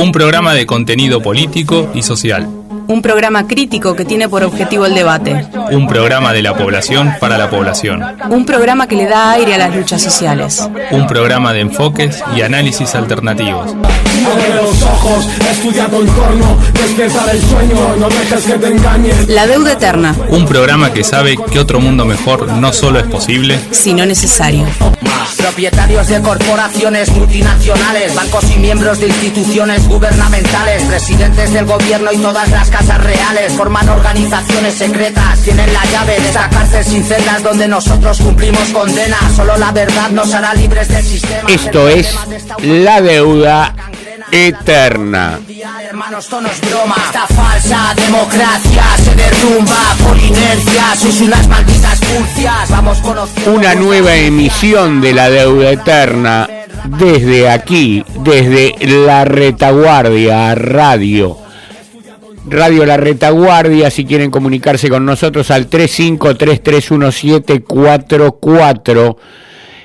Un programa de contenido político y social. Un programa crítico que tiene por objetivo el debate. Un programa de la población para la población. Un programa que le da aire a las luchas sociales. Un programa de enfoques y análisis alternativos. La deuda eterna. Un programa que sabe que otro mundo mejor no solo es posible, sino necesario. Propietarios de corporaciones multinacionales, bancos y miembros de instituciones gubernamentales, presidentes del gobierno y todas las casas reales forman organizaciones secretas, tienen la llave de esa cárcel sin celdas donde nosotros cumplimos condena. Solo la verdad nos hará libres del sistema. Esto es la deuda eterna. Hermanos, esto no es broma. Esta falsa democracia se derrumba por inercia. Sois unas malditas furcias. Vamos conociendo. Una nueva emisión de la deuda eterna desde aquí, desde la retaguardia radio. Radio La Retaguardia, si quieren comunicarse con nosotros al 35331744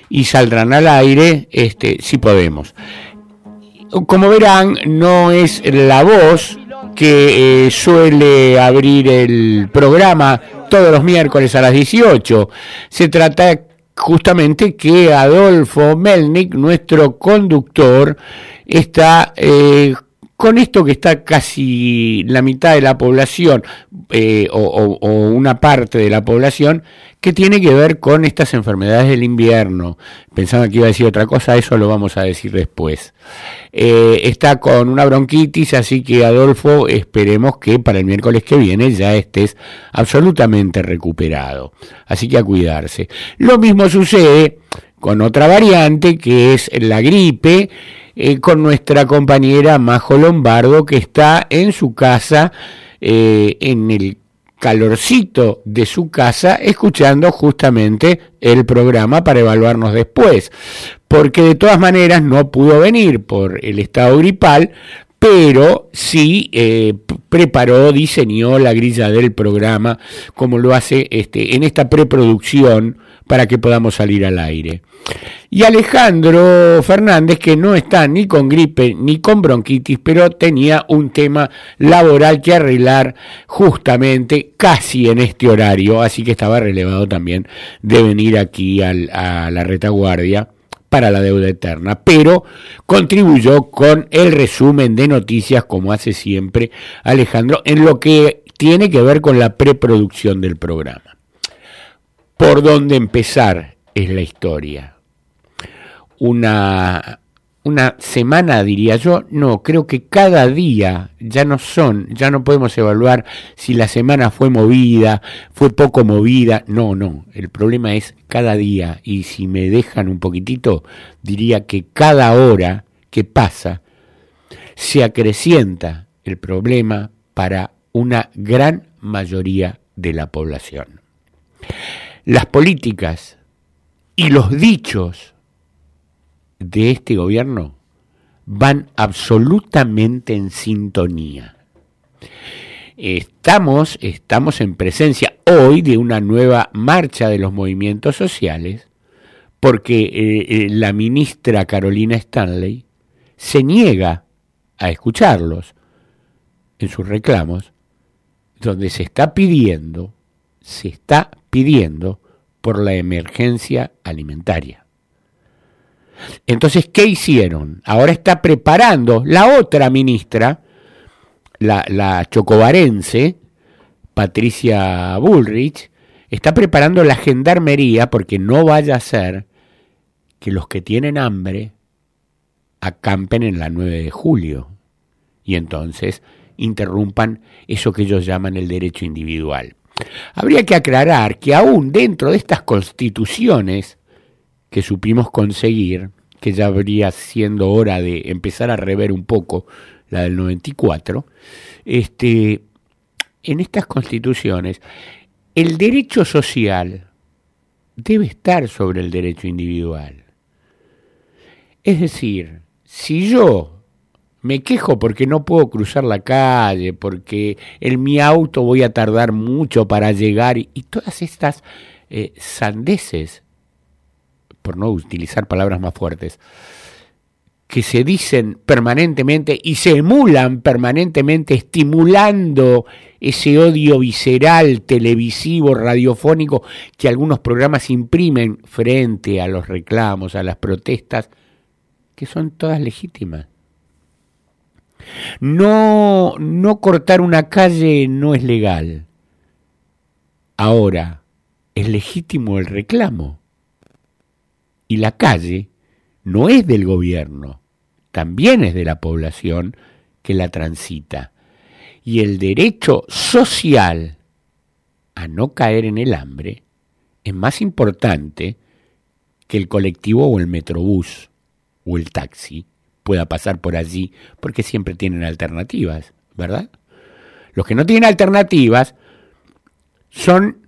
y saldrán al aire, este, si podemos. Como verán, no es la voz que eh, suele abrir el programa todos los miércoles a las 18. Se trata justamente que Adolfo Melnik, nuestro conductor, está eh, con esto que está casi la mitad de la población eh, o, una parte de la población que tiene que ver con estas enfermedades del invierno. Pensaba que iba a decir otra cosa, eso lo vamos a decir después. Eh, está con una bronquitis, así que Adolfo, esperemos que para el miércoles que viene ya estés absolutamente recuperado. Así que a cuidarse. Lo mismo sucede con otra variante que es la gripe eh, con nuestra compañera Majo Lombardo, que está en su casa, eh, en el calorcito de su casa, escuchando justamente el programa para evaluarnos después, porque de todas maneras no pudo venir por el estado gripal, pero sí eh, preparó, diseñó la grilla del programa, como lo hace este, en esta preproducción para que podamos salir al aire. Y Alejandro Fernández, que no está ni con gripe ni con bronquitis, pero tenía un tema laboral que arreglar justamente casi en este horario, así que estaba relevado también de venir aquí a la retaguardia para la deuda eterna, pero contribuyó con el resumen de noticias, como hace siempre Alejandro, en lo que tiene que ver con la preproducción del programa por dónde empezar es la historia. Una, una semana, diría yo, no, creo que cada día ya no son, ya no podemos evaluar si la semana fue movida, fue poco movida, no, no, el problema es cada día. Y si me dejan un poquitito, diría que cada hora que pasa se acrecienta el problema para una gran mayoría de la población las políticas y los dichos de este gobierno van absolutamente en sintonía. Estamos, estamos en presencia hoy de una nueva marcha de los movimientos sociales porque eh, eh, la ministra Carolina Stanley se niega a escucharlos en sus reclamos, donde se está pidiendo, se está pidiendo por la emergencia alimentaria. Entonces, ¿qué hicieron? Ahora está preparando la otra ministra, la, la chocobarense, Patricia Bullrich, está preparando la gendarmería porque no vaya a ser que los que tienen hambre acampen en la 9 de julio y entonces interrumpan eso que ellos llaman el derecho individual. Habría que aclarar que aún dentro de estas constituciones que supimos conseguir, que ya habría siendo hora de empezar a rever un poco la del 94, este, en estas constituciones el derecho social debe estar sobre el derecho individual. Es decir, si yo me quejo porque no puedo cruzar la calle, porque en mi auto voy a tardar mucho para llegar y, todas estas eh, sandeces, por no utilizar palabras más fuertes, que se dicen permanentemente y se emulan permanentemente, estimulando ese odio visceral, televisivo, radiofónico que algunos programas imprimen frente a los reclamos, a las protestas, que son todas legítimas. No, no cortar una calle no es legal. Ahora, es legítimo el reclamo. Y la calle no es del gobierno, también es de la población que la transita. Y el derecho social a no caer en el hambre es más importante que el colectivo o el metrobús o el taxi pueda pasar por allí, porque siempre tienen alternativas, ¿verdad? Los que no tienen alternativas son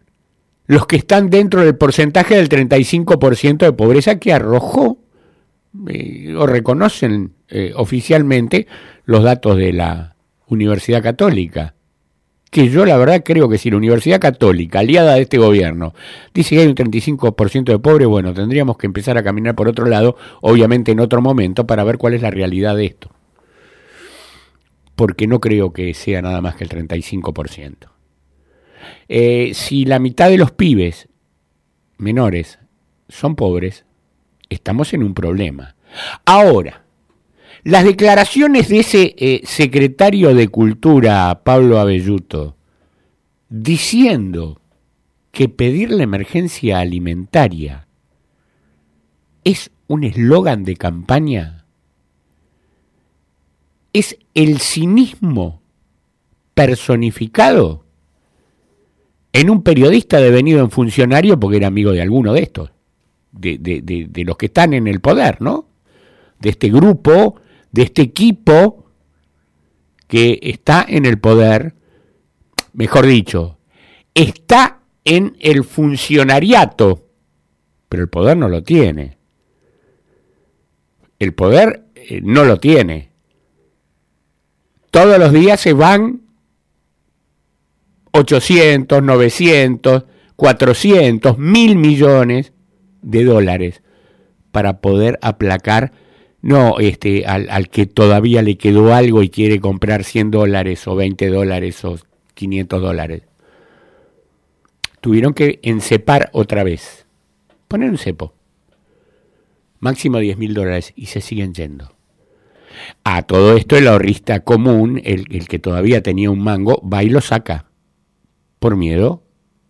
los que están dentro del porcentaje del 35% de pobreza que arrojó eh, o reconocen eh, oficialmente los datos de la Universidad Católica. Que yo la verdad creo que si la Universidad Católica, aliada de este gobierno, dice que hay un 35% de pobres, bueno, tendríamos que empezar a caminar por otro lado, obviamente en otro momento, para ver cuál es la realidad de esto. Porque no creo que sea nada más que el 35%. Eh, si la mitad de los pibes menores son pobres, estamos en un problema. Ahora, las declaraciones de ese eh, secretario de Cultura, Pablo Abelluto, diciendo que pedir la emergencia alimentaria es un eslogan de campaña, es el cinismo personificado en un periodista devenido en funcionario porque era amigo de alguno de estos, de, de, los que están en el poder, ¿no? De este grupo, de este equipo que está en el poder, mejor dicho, está en el funcionariato, pero el poder no lo tiene. El poder eh, no lo tiene. Todos los días se van 800, 900, 400, mil millones de dólares para poder aplacar, no este, al, que todavía le quedó algo y quiere comprar 100 dólares o 20 dólares o 500 dólares. Tuvieron que encepar otra vez, poner un cepo, máximo 10 mil dólares y se siguen yendo. A todo esto el ahorrista común, el, el que todavía tenía un mango, va y lo saca por miedo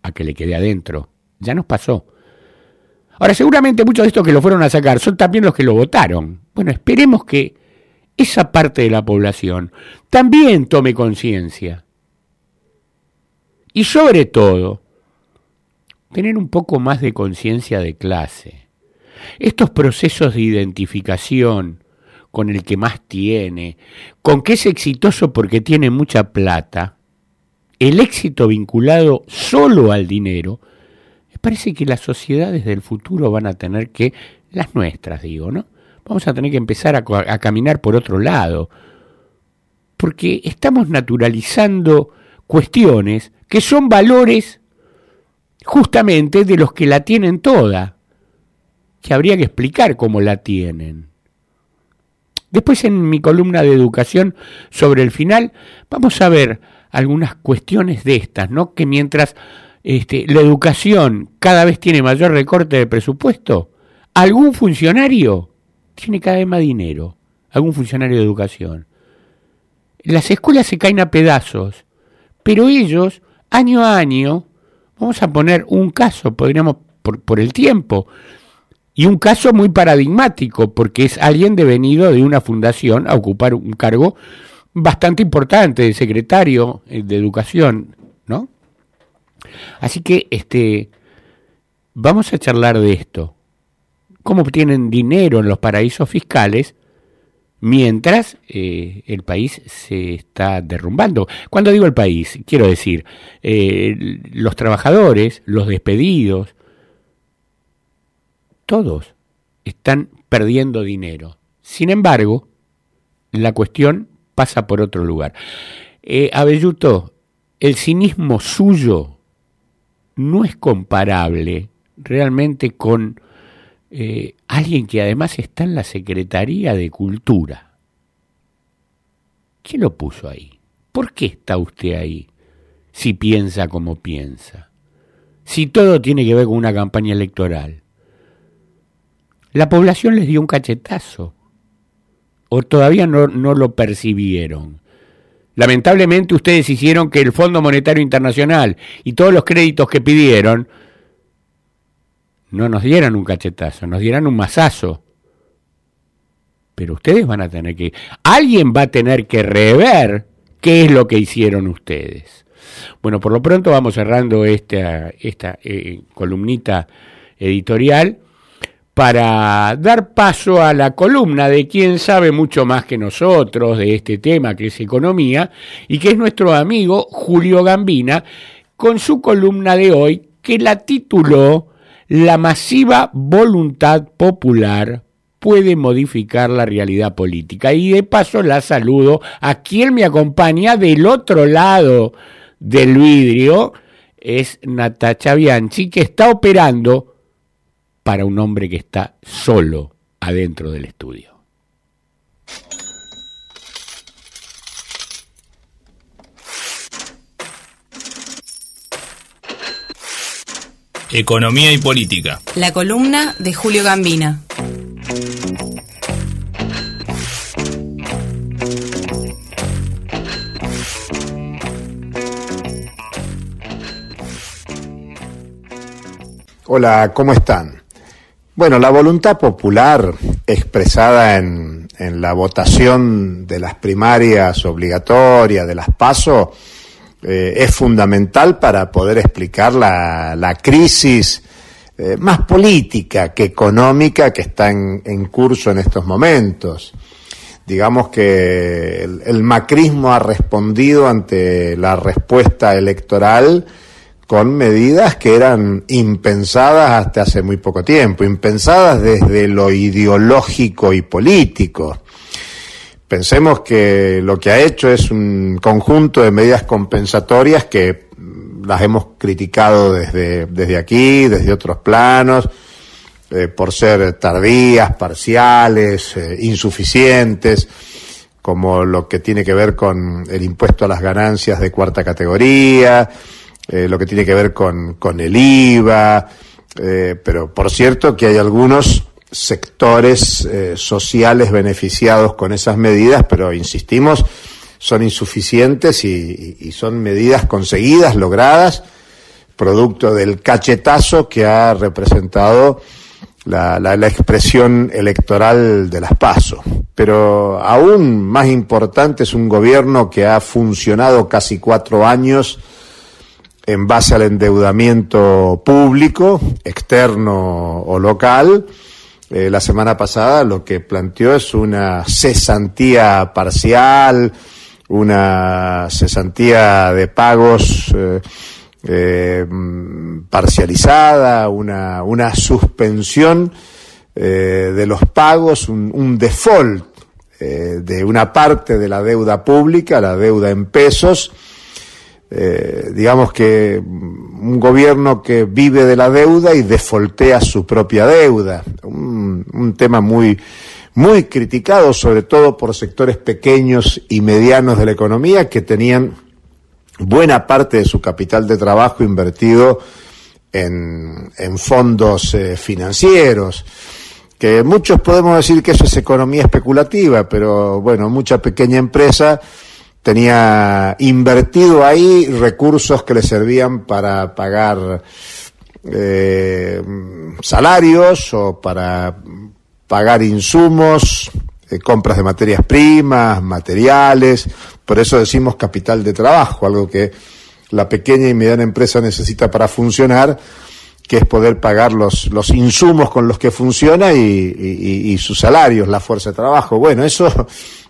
a que le quede adentro. Ya nos pasó. Ahora, seguramente muchos de estos que lo fueron a sacar son también los que lo votaron. Bueno, esperemos que esa parte de la población también tome conciencia. Y sobre todo, tener un poco más de conciencia de clase. Estos procesos de identificación con el que más tiene, con que es exitoso porque tiene mucha plata, el éxito vinculado solo al dinero, me parece que las sociedades del futuro van a tener que, las nuestras digo, ¿no? Vamos a tener que empezar a, caminar por otro lado, porque estamos naturalizando cuestiones que son valores justamente de los que la tienen toda, que habría que explicar cómo la tienen. Después en mi columna de educación sobre el final vamos a ver algunas cuestiones de estas, ¿no? Que mientras este, la educación cada vez tiene mayor recorte de presupuesto, algún funcionario tiene cada vez más dinero, algún funcionario de educación. Las escuelas se caen a pedazos, pero ellos, año a año, vamos a poner un caso, podríamos, por, por el tiempo, y un caso muy paradigmático, porque es alguien devenido de una fundación a ocupar un cargo bastante importante de secretario eh, de Educación, ¿no? Así que este vamos a charlar de esto. Cómo obtienen dinero en los paraísos fiscales mientras eh, el país se está derrumbando. Cuando digo el país, quiero decir eh, los trabajadores, los despedidos, todos están perdiendo dinero. Sin embargo, la cuestión pasa por otro lugar. Eh, Abelluto, el cinismo suyo no es comparable realmente con eh, alguien que además está en la Secretaría de Cultura. ¿Quién lo puso ahí? ¿Por qué está usted ahí? Si piensa como piensa. Si todo tiene que ver con una campaña electoral. La población les dio un cachetazo. O todavía no, no lo percibieron. Lamentablemente ustedes hicieron que el Fondo Monetario Internacional y todos los créditos que pidieron no nos dieran un cachetazo, nos dieran un mazazo. Pero ustedes van a tener que... Alguien va a tener que rever qué es lo que hicieron ustedes. Bueno, por lo pronto vamos cerrando esta, esta eh, columnita editorial para dar paso a la columna de quien sabe mucho más que nosotros de este tema que es economía y que es nuestro amigo Julio Gambina con su columna de hoy que la tituló La masiva voluntad popular puede modificar la realidad política. Y de paso la saludo a quien me acompaña del otro lado del vidrio, es Natacha Bianchi, que está operando para un hombre que está solo adentro del estudio. Economía y política. La columna de Julio Gambina. Hola, ¿cómo están? Bueno, la voluntad popular expresada en, la votación de las primarias obligatorias, de las PASO, eh, es fundamental para poder explicar la, crisis eh, más política que económica que está en, curso en estos momentos. Digamos que el macrismo ha respondido ante la respuesta electoral con medidas que eran impensadas hasta hace muy poco tiempo, impensadas desde lo ideológico y político. Pensemos que lo que ha hecho es un conjunto de medidas compensatorias que las hemos criticado desde, desde aquí, desde otros planos, eh, por ser tardías, parciales, eh, insuficientes, como lo que tiene que ver con el impuesto a las ganancias de cuarta categoría, eh, lo que tiene que ver con, con el IVA, pero por cierto que hay algunos sectores eh, sociales beneficiados con esas medidas, pero insistimos, son insuficientes y, son medidas conseguidas, logradas, producto del cachetazo que ha representado la, la, la, expresión electoral de las PASO. Pero aún más importante es un gobierno que ha funcionado casi cuatro años en base al endeudamiento público, externo o local. Eh, la semana pasada lo que planteó es una cesantía parcial, una cesantía de pagos eh, eh, parcializada, una, una suspensión de los pagos, un, un default de una parte de la deuda pública, la deuda en pesos, eh, digamos que un gobierno que vive de la deuda y defoltea su propia deuda. Un, tema muy, muy criticado, sobre todo por sectores pequeños y medianos de la economía que tenían buena parte de su capital de trabajo invertido en, en fondos eh, financieros que muchos podemos decir que eso es economía especulativa, pero bueno, mucha pequeña empresa tenía invertido ahí recursos que le servían para pagar eh, salarios o para pagar insumos, eh, compras de materias primas, materiales, por eso decimos capital de trabajo, algo que la pequeña y mediana empresa necesita para funcionar, que es poder pagar los, los insumos con los que funciona y, y, y sus salarios, la fuerza de trabajo. Bueno, eso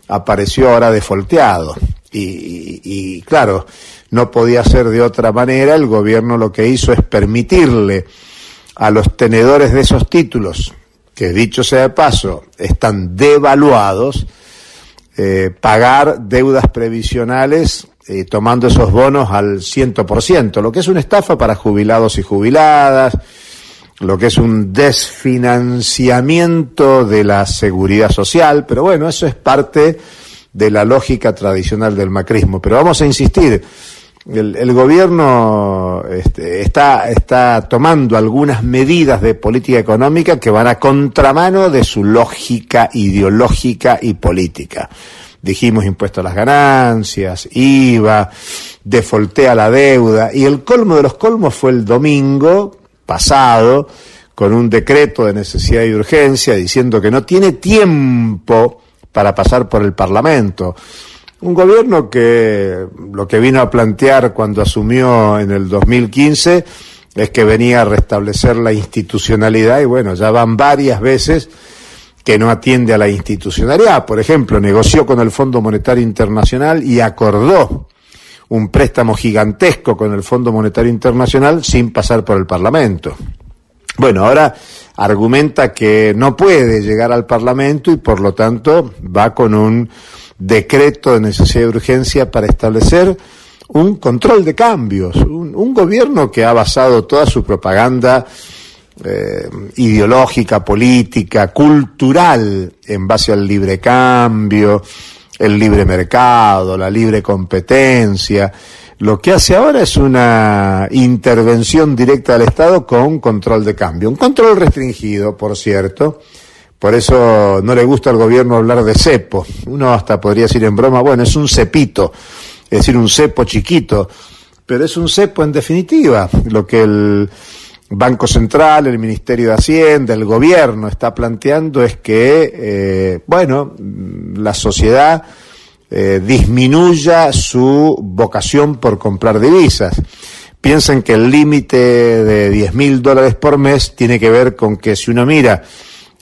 apareció ahora defolteado. Y, claro, no podía ser de otra manera, el gobierno lo que hizo es permitirle a los tenedores de esos títulos, que dicho sea de paso, están devaluados, eh, pagar deudas previsionales eh, tomando esos bonos al 100%, lo que es una estafa para jubilados y jubiladas, lo que es un desfinanciamiento de la seguridad social, pero bueno, eso es parte de la lógica tradicional del macrismo. Pero vamos a insistir, el, gobierno este, está, está tomando algunas medidas de política económica que van a contramano de su lógica ideológica y política. Dijimos impuesto a las ganancias, IVA, defoltea la deuda, y el colmo de los colmos fue el domingo pasado, con un decreto de necesidad y urgencia diciendo que no tiene tiempo para pasar por el Parlamento. Un gobierno que lo que vino a plantear cuando asumió en el 2015 es que venía a restablecer la institucionalidad y bueno, ya van varias veces que no atiende a la institucionalidad. Por ejemplo, negoció con el Fondo Monetario Internacional y acordó un préstamo gigantesco con el Fondo Monetario Internacional sin pasar por el Parlamento. Bueno, ahora argumenta que no puede llegar al Parlamento y por lo tanto va con un decreto de necesidad de urgencia para establecer un control de cambios, un, gobierno que ha basado toda su propaganda eh, ideológica, política, cultural en base al libre cambio, el libre mercado, la libre competencia. Lo que hace ahora es una intervención directa del Estado con control de cambio. Un control restringido, por cierto, por eso no le gusta al gobierno hablar de cepo. Uno hasta podría decir en broma, bueno, es un cepito, es decir, un cepo chiquito, pero es un cepo en definitiva. Lo que el Banco Central, el Ministerio de Hacienda, el gobierno está planteando es que, eh, bueno, la sociedad eh, disminuya su vocación por comprar divisas. Piensen que el límite de 10 mil dólares por mes tiene que ver con que si uno mira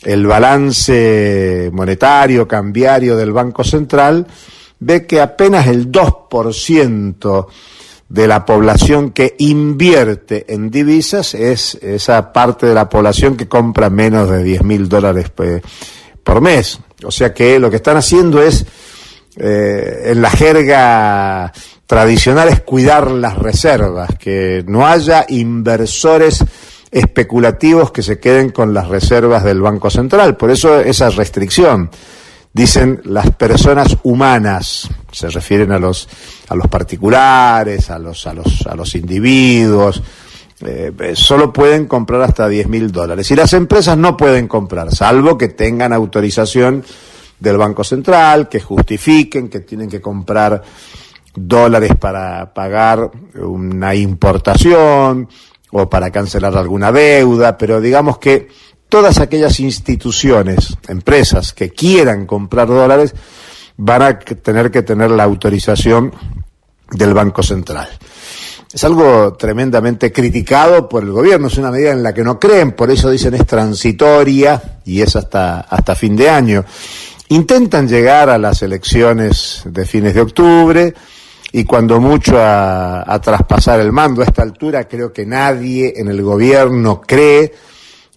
el balance monetario, cambiario del Banco Central, ve que apenas el 2% de la población que invierte en divisas es esa parte de la población que compra menos de 10 mil dólares por mes. O sea que lo que están haciendo es, eh, en la jerga tradicional, es cuidar las reservas, que no haya inversores especulativos que se queden con las reservas del Banco Central. Por eso esa restricción. Dicen las personas humanas, se refieren a los, a los particulares, a los, a los, a los individuos, eh, solo pueden comprar hasta 10 mil dólares. Y las empresas no pueden comprar, salvo que tengan autorización del Banco Central, que justifiquen que tienen que comprar dólares para pagar una importación, o para cancelar alguna deuda, pero digamos que todas aquellas instituciones, empresas que quieran comprar dólares, van a tener que tener la autorización del Banco Central. Es algo tremendamente criticado por el gobierno, es una medida en la que no creen, por eso dicen es transitoria y es hasta, hasta fin de año. Intentan llegar a las elecciones de fines de octubre, y cuando mucho a, traspasar el mando. A esta altura creo que nadie en el gobierno cree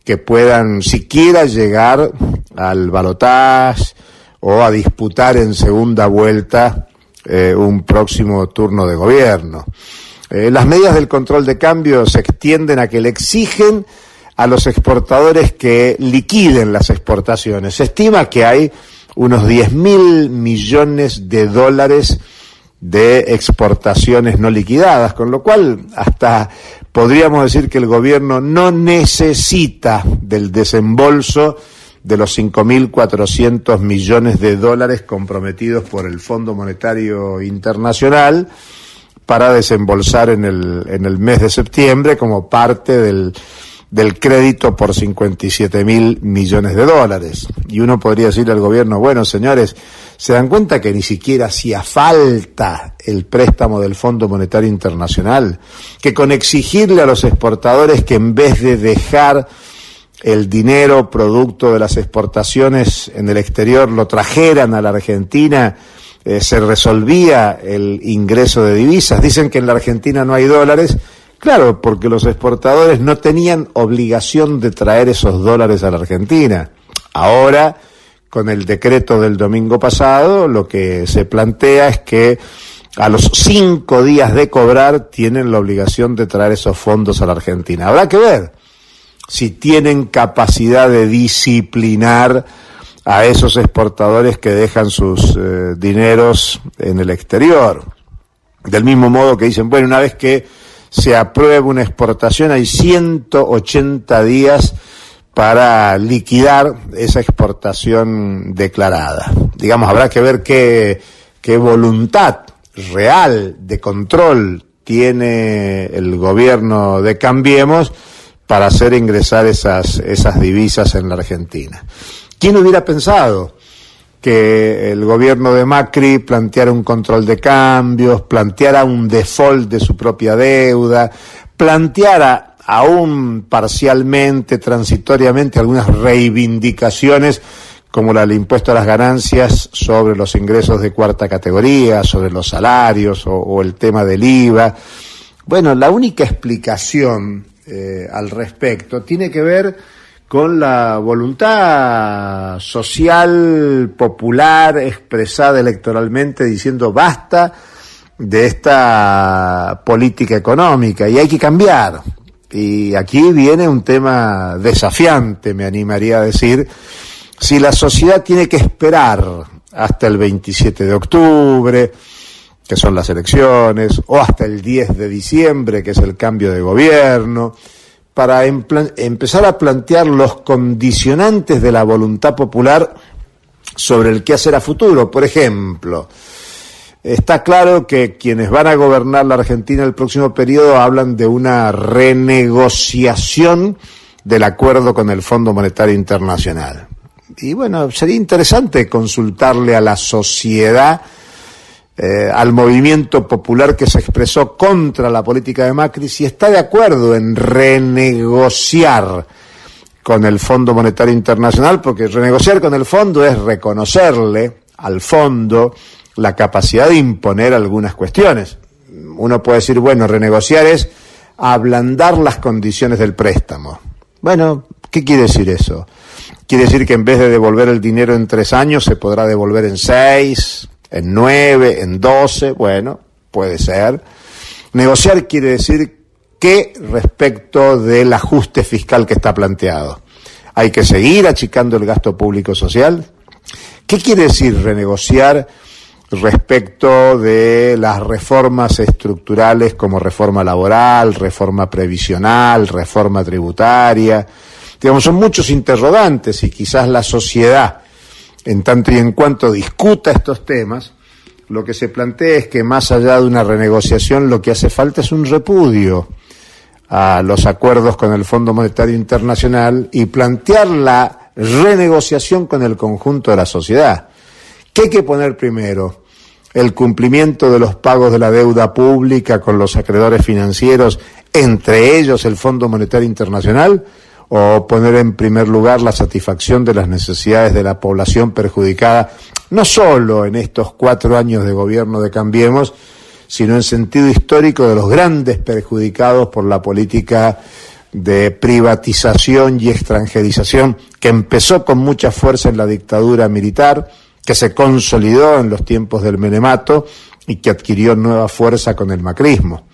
que puedan siquiera llegar al balotaje o a disputar en segunda vuelta eh, un próximo turno de gobierno. Eh, las medidas del control de cambio se extienden a que le exigen a los exportadores que liquiden las exportaciones. Se estima que hay unos 10 mil millones de dólares de exportaciones no liquidadas, con lo cual hasta podríamos decir que el gobierno no necesita del desembolso de los 5.400 millones de dólares comprometidos por el Fondo Monetario Internacional para desembolsar en el, en el mes de septiembre como parte del, del crédito por 57 mil millones de dólares. Y uno podría decirle al gobierno, bueno, señores, se dan cuenta que ni siquiera hacía falta el préstamo del Fondo Monetario Internacional, que con exigirle a los exportadores que en vez de dejar el dinero producto de las exportaciones en el exterior lo trajeran a la Argentina, eh, se resolvía el ingreso de divisas. Dicen que en la Argentina no hay dólares, Claro, porque los exportadores no tenían obligación de traer esos dólares a la Argentina. Ahora, con el decreto del domingo pasado, lo que se plantea es que a los cinco días de cobrar tienen la obligación de traer esos fondos a la Argentina. Habrá que ver. si tienen capacidad de disciplinar a esos exportadores que dejan sus eh, dineros en el exterior. Del mismo modo que dicen, bueno, una vez que se aprueba una exportación hay 180 días para liquidar esa exportación declarada. Digamos, habrá que ver qué, qué voluntad real de control tiene el gobierno de Cambiemos para hacer ingresar esas, esas divisas en la Argentina. ¿Quién hubiera pensado que el gobierno de Macri planteara un control de cambios, planteara un default de su propia deuda, planteara aún parcialmente, transitoriamente, algunas reivindicaciones como la del impuesto a las ganancias sobre los ingresos de cuarta categoría, sobre los salarios o, o el tema del IVA. Bueno, la única explicación eh, al respecto tiene que ver con la voluntad social, popular, expresada electoralmente, diciendo basta de esta política económica y hay que cambiar. Y aquí viene un tema desafiante, me animaría a decir, si la sociedad tiene que esperar hasta el 27 de octubre, que son las elecciones, o hasta el 10 de diciembre, que es el cambio de gobierno, para empezar a plantear los condicionantes de la voluntad popular sobre el qué hacer a futuro. Por ejemplo, está claro que quienes van a gobernar la Argentina el próximo periodo hablan de una renegociación del acuerdo con el Fondo Monetario Internacional. Y bueno, sería interesante consultarle a la sociedad eh, al movimiento popular que se expresó contra la política de Macri si está de acuerdo en renegociar con el Fondo Monetario Internacional, porque renegociar con el fondo es reconocerle al fondo la capacidad de imponer algunas cuestiones. Uno puede decir, bueno, renegociar es ablandar las condiciones del préstamo. Bueno, ¿qué quiere decir eso? Quiere decir que en vez de devolver el dinero en tres años, se podrá devolver en seis, en nueve, en doce, bueno, puede ser. Negociar quiere decir que respecto del ajuste fiscal que está planteado. Hay que seguir achicando el gasto público social. ¿Qué quiere decir renegociar respecto de las reformas estructurales como reforma laboral, reforma previsional, reforma tributaria? Digamos, son muchos interrogantes y quizás la sociedad en tanto y en cuanto discuta estos temas, lo que se plantea es que más allá de una renegociación lo que hace falta es un repudio a los acuerdos con el Fondo Monetario Internacional y plantear la renegociación con el conjunto de la sociedad. ¿Qué hay que poner primero? El cumplimiento de los pagos de la deuda pública con los acreedores financieros, entre ellos el Fondo Monetario Internacional, o poner en primer lugar la satisfacción de las necesidades de la población perjudicada, no solo en estos cuatro años de gobierno de Cambiemos, sino en sentido histórico de los grandes perjudicados por la política de privatización y extranjerización que empezó con mucha fuerza en la dictadura militar, que se consolidó en los tiempos del menemato y que adquirió nueva fuerza con el macrismo.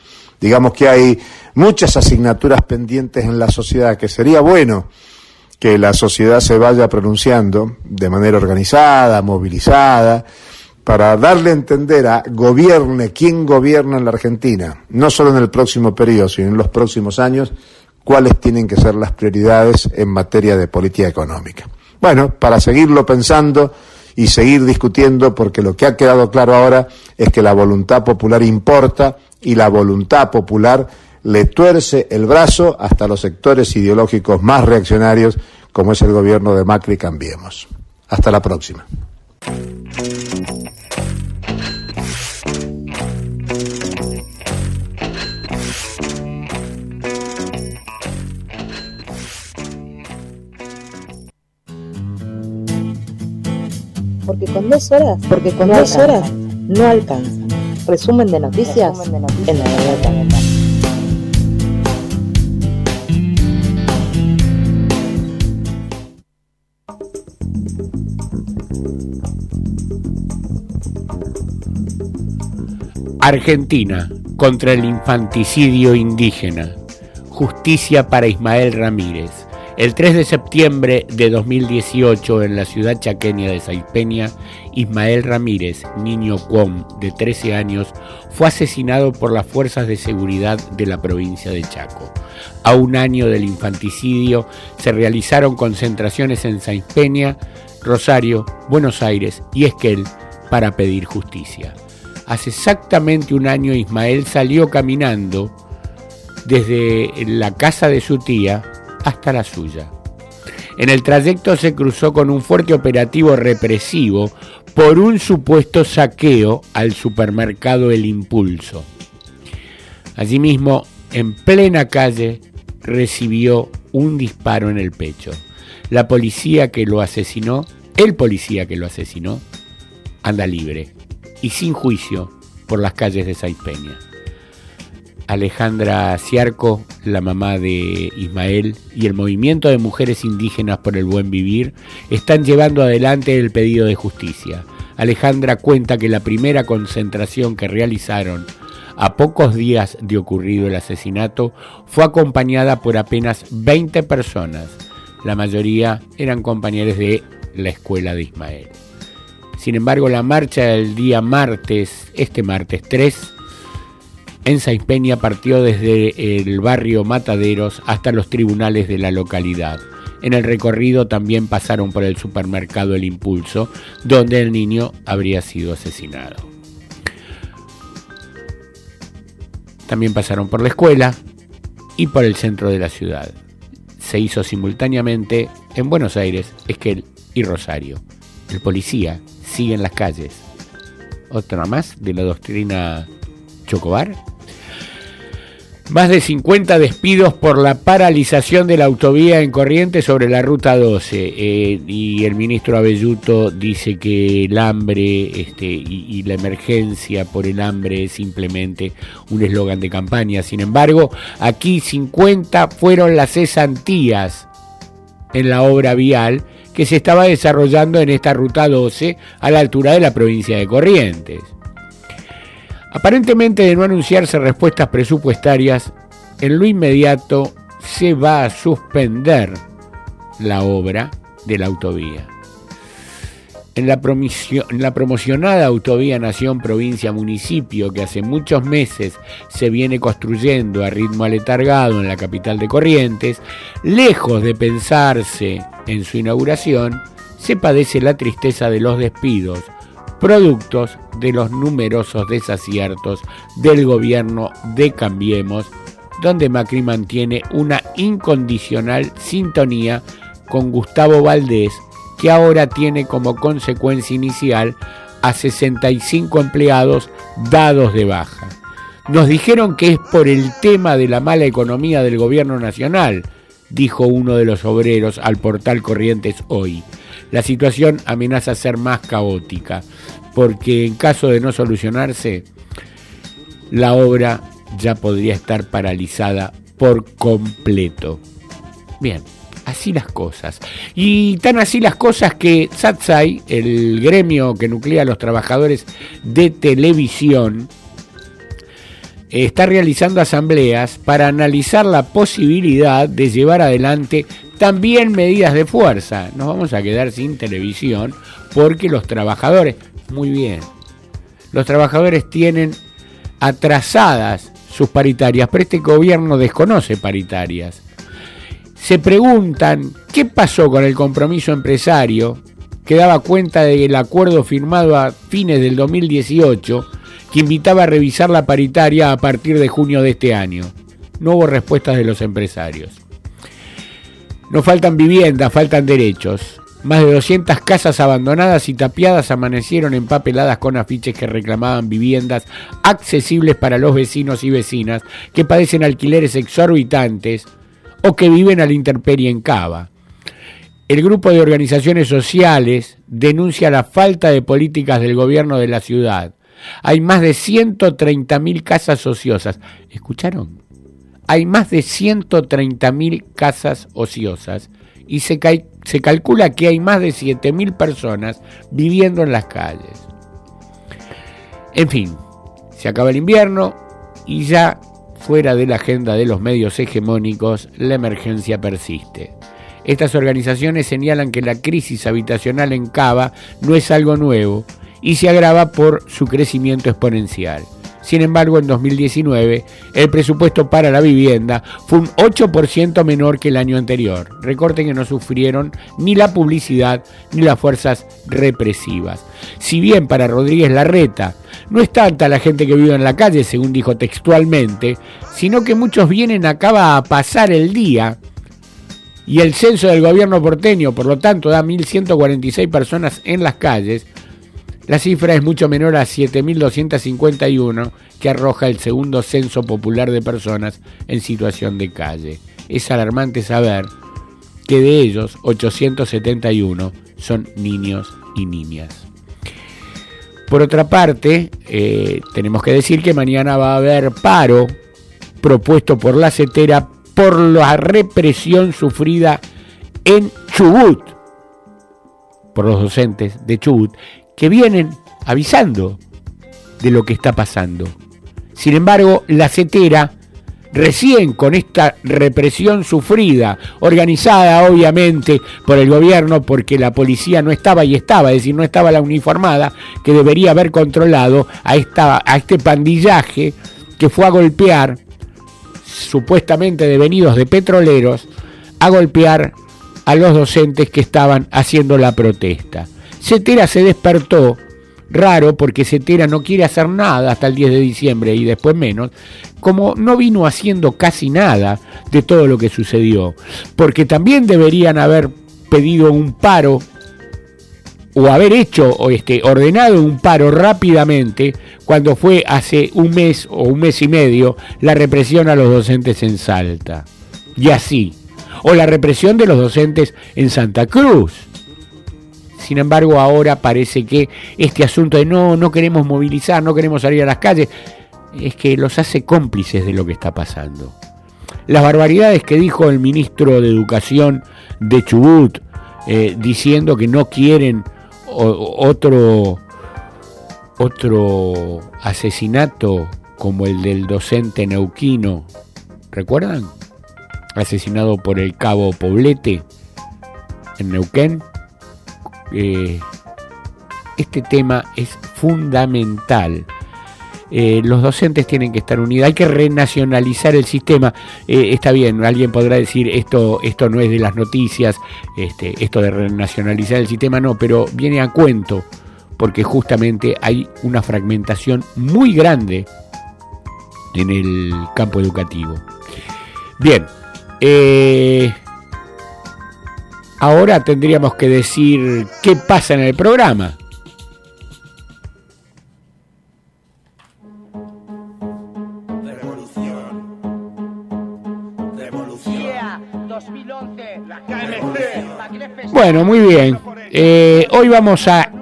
Digamos que hay muchas asignaturas pendientes en la sociedad que sería bueno que la sociedad se vaya pronunciando de manera organizada, movilizada, para darle a entender a gobierne quién gobierna en la Argentina, no solo en el próximo periodo, sino en los próximos años, cuáles tienen que ser las prioridades en materia de política económica. Bueno, para seguirlo pensando y seguir discutiendo, porque lo que ha quedado claro ahora es que la voluntad popular importa y la voluntad popular le tuerce el brazo hasta los sectores ideológicos más reaccionarios, como es el gobierno de Macri Cambiemos. Hasta la próxima. Porque con dos horas, porque con dos horas no alcanza. Resumen de noticias, en la verdad. Argentina contra el infanticidio indígena. Justicia para Ismael Ramírez. El 3 de septiembre de 2018, en la ciudad chaqueña de Saipeña, Ismael Ramírez, niño Cuom de 13 años, fue asesinado por las fuerzas de seguridad de la provincia de Chaco. A un año del infanticidio se realizaron concentraciones en Saipeña, Rosario, Buenos Aires y Esquel para pedir justicia. Hace exactamente un año Ismael salió caminando desde la casa de su tía hasta la suya. En el trayecto se cruzó con un fuerte operativo represivo por un supuesto saqueo al supermercado El Impulso. Asimismo, en plena calle, recibió un disparo en el pecho. La policía que lo asesinó, el policía que lo asesinó, anda libre y sin juicio por las calles de Saipeña. Alejandra Ciarco, la mamá de Ismael, y el movimiento de mujeres indígenas por el buen vivir están llevando adelante el pedido de justicia. Alejandra cuenta que la primera concentración que realizaron a pocos días de ocurrido el asesinato fue acompañada por apenas 20 personas. La mayoría eran compañeros de la escuela de Ismael. Sin embargo, la marcha del día martes, este martes 3, en Saizpeña partió desde el barrio Mataderos hasta los tribunales de la localidad. En el recorrido también pasaron por el supermercado El Impulso, donde el niño habría sido asesinado. También pasaron por la escuela y por el centro de la ciudad. Se hizo simultáneamente en Buenos Aires, Esquel y Rosario. El policía sigue en las calles. Otra más de la doctrina Chocobar. Más de 50 despidos por la paralización de la autovía en Corrientes sobre la ruta 12. Eh, y el ministro Abelluto dice que el hambre este, y, la emergencia por el hambre es simplemente un eslogan de campaña. Sin embargo, aquí 50 fueron las cesantías en la obra vial que se estaba desarrollando en esta ruta 12 a la altura de la provincia de Corrientes. Aparentemente de no anunciarse respuestas presupuestarias, en lo inmediato se va a suspender la obra de la autovía. En la, en la, promocionada autovía Nación Provincia Municipio que hace muchos meses se viene construyendo a ritmo aletargado en la capital de Corrientes, lejos de pensarse en su inauguración, se padece la tristeza de los despidos, productos de los numerosos desaciertos del gobierno de Cambiemos, donde Macri mantiene una incondicional sintonía con Gustavo Valdés, que ahora tiene como consecuencia inicial a 65 empleados dados de baja. Nos dijeron que es por el tema de la mala economía del gobierno nacional, dijo uno de los obreros al portal Corrientes hoy. La situación amenaza ser más caótica porque en caso de no solucionarse, la obra ya podría estar paralizada por completo. Bien, así las cosas. Y tan así las cosas que SATSAI, el gremio que nuclea a los trabajadores de televisión, está realizando asambleas para analizar la posibilidad de llevar adelante también medidas de fuerza. Nos vamos a quedar sin televisión porque los trabajadores, muy bien. Los trabajadores tienen atrasadas sus paritarias, pero este gobierno desconoce paritarias. Se preguntan qué pasó con el compromiso empresario que daba cuenta del acuerdo firmado a fines del 2018 que invitaba a revisar la paritaria a partir de junio de este año. No hubo respuestas de los empresarios. No faltan viviendas, faltan derechos. Más de 200 casas abandonadas y tapiadas amanecieron empapeladas con afiches que reclamaban viviendas accesibles para los vecinos y vecinas que padecen alquileres exorbitantes o que viven a la intemperie en Cava. El grupo de organizaciones sociales denuncia la falta de políticas del gobierno de la ciudad. Hay más de 130.000 casas ociosas. ¿Escucharon? Hay más de 130.000 casas ociosas y se, se calcula que hay más de 7.000 personas viviendo en las calles. En fin, se acaba el invierno y ya fuera de la agenda de los medios hegemónicos, la emergencia persiste. Estas organizaciones señalan que la crisis habitacional en Cava no es algo nuevo y se agrava por su crecimiento exponencial. Sin embargo, en 2019 el presupuesto para la vivienda fue un 8% menor que el año anterior. Recorten que no sufrieron ni la publicidad ni las fuerzas represivas. Si bien para Rodríguez Larreta no es tanta la gente que vive en la calle, según dijo textualmente, sino que muchos vienen acá a pasar el día y el censo del gobierno porteño, por lo tanto, da 1.146 personas en las calles, la cifra es mucho menor a 7.251 que arroja el segundo censo popular de personas en situación de calle. Es alarmante saber que de ellos 871 son niños y niñas. Por otra parte, eh, tenemos que decir que mañana va a haber paro propuesto por la CETERA por la represión sufrida en Chubut por los docentes de Chubut que vienen avisando de lo que está pasando. Sin embargo, la CETERA, recién con esta represión sufrida, organizada obviamente por el gobierno, porque la policía no estaba y estaba, es decir, no estaba la uniformada, que debería haber controlado a, esta, a este pandillaje que fue a golpear, supuestamente devenidos de petroleros, a golpear a los docentes que estaban haciendo la protesta. Cetera se despertó, raro porque Cetera no quiere hacer nada hasta el 10 de diciembre y después menos, como no vino haciendo casi nada de todo lo que sucedió, porque también deberían haber pedido un paro o haber hecho o este, ordenado un paro rápidamente cuando fue hace un mes o un mes y medio la represión a los docentes en Salta. Y así. O la represión de los docentes en Santa Cruz. Sin embargo, ahora parece que este asunto de no, no queremos movilizar, no queremos salir a las calles, es que los hace cómplices de lo que está pasando. Las barbaridades que dijo el ministro de Educación de Chubut, eh, diciendo que no quieren otro, otro asesinato como el del docente neuquino, ¿recuerdan? Asesinado por el cabo Poblete en Neuquén. Eh, este tema es fundamental. Eh, los docentes tienen que estar unidos, hay que renacionalizar el sistema. Eh, está bien, alguien podrá decir esto, esto no es de las noticias, este, esto de renacionalizar el sistema no, pero viene a cuento porque justamente hay una fragmentación muy grande en el campo educativo. Bien, Ahora tendríamos que decir qué pasa en el programa. Bueno, muy bien. Eh, hoy vamos a...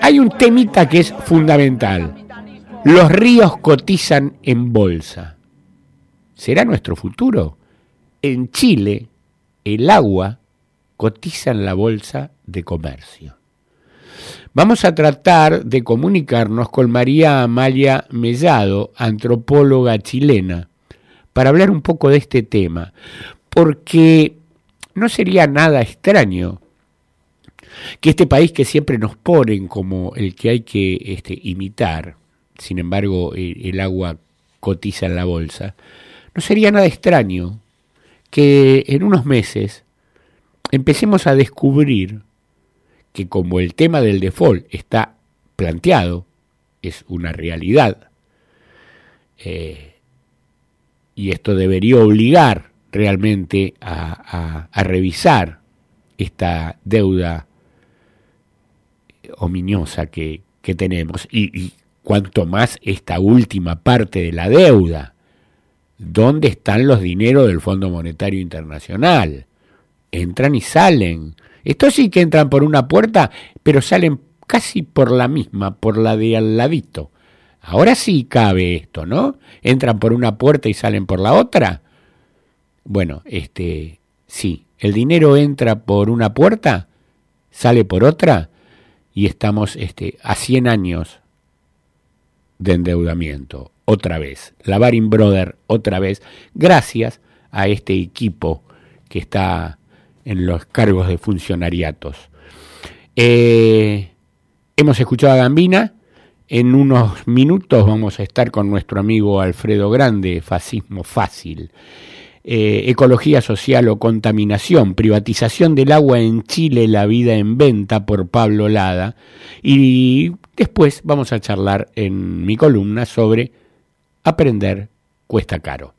Hay un temita que es fundamental. Los ríos cotizan en bolsa. ¿Será nuestro futuro? En Chile, el agua cotiza en la bolsa de comercio. Vamos a tratar de comunicarnos con María Amalia Mellado, antropóloga chilena, para hablar un poco de este tema, porque no sería nada extraño que este país que siempre nos ponen como el que hay que este, imitar, sin embargo el agua cotiza en la bolsa, no sería nada extraño que en unos meses empecemos a descubrir que como el tema del default está planteado, es una realidad, eh, y esto debería obligar realmente a, revisar esta deuda ominiosa que, tenemos, y, y cuanto más esta última parte de la deuda, ¿dónde están los dineros del Fondo Monetario Internacional? Entran y salen. Estos sí que entran por una puerta, pero salen casi por la misma, por la de al ladito. Ahora sí cabe esto, ¿no? Entran por una puerta y salen por la otra. Bueno, este, sí, el dinero entra por una puerta, sale por otra y estamos este, a 100 años de endeudamiento, otra vez. La Baring Brother, otra vez, gracias a este equipo que está en los cargos de funcionariatos. Eh, hemos escuchado a Gambina, en unos minutos vamos a estar con nuestro amigo Alfredo Grande, Fascismo Fácil. Eh, ecología social o contaminación, privatización del agua en Chile, la vida en venta por Pablo Lada. Y después vamos a charlar en mi columna sobre aprender cuesta caro.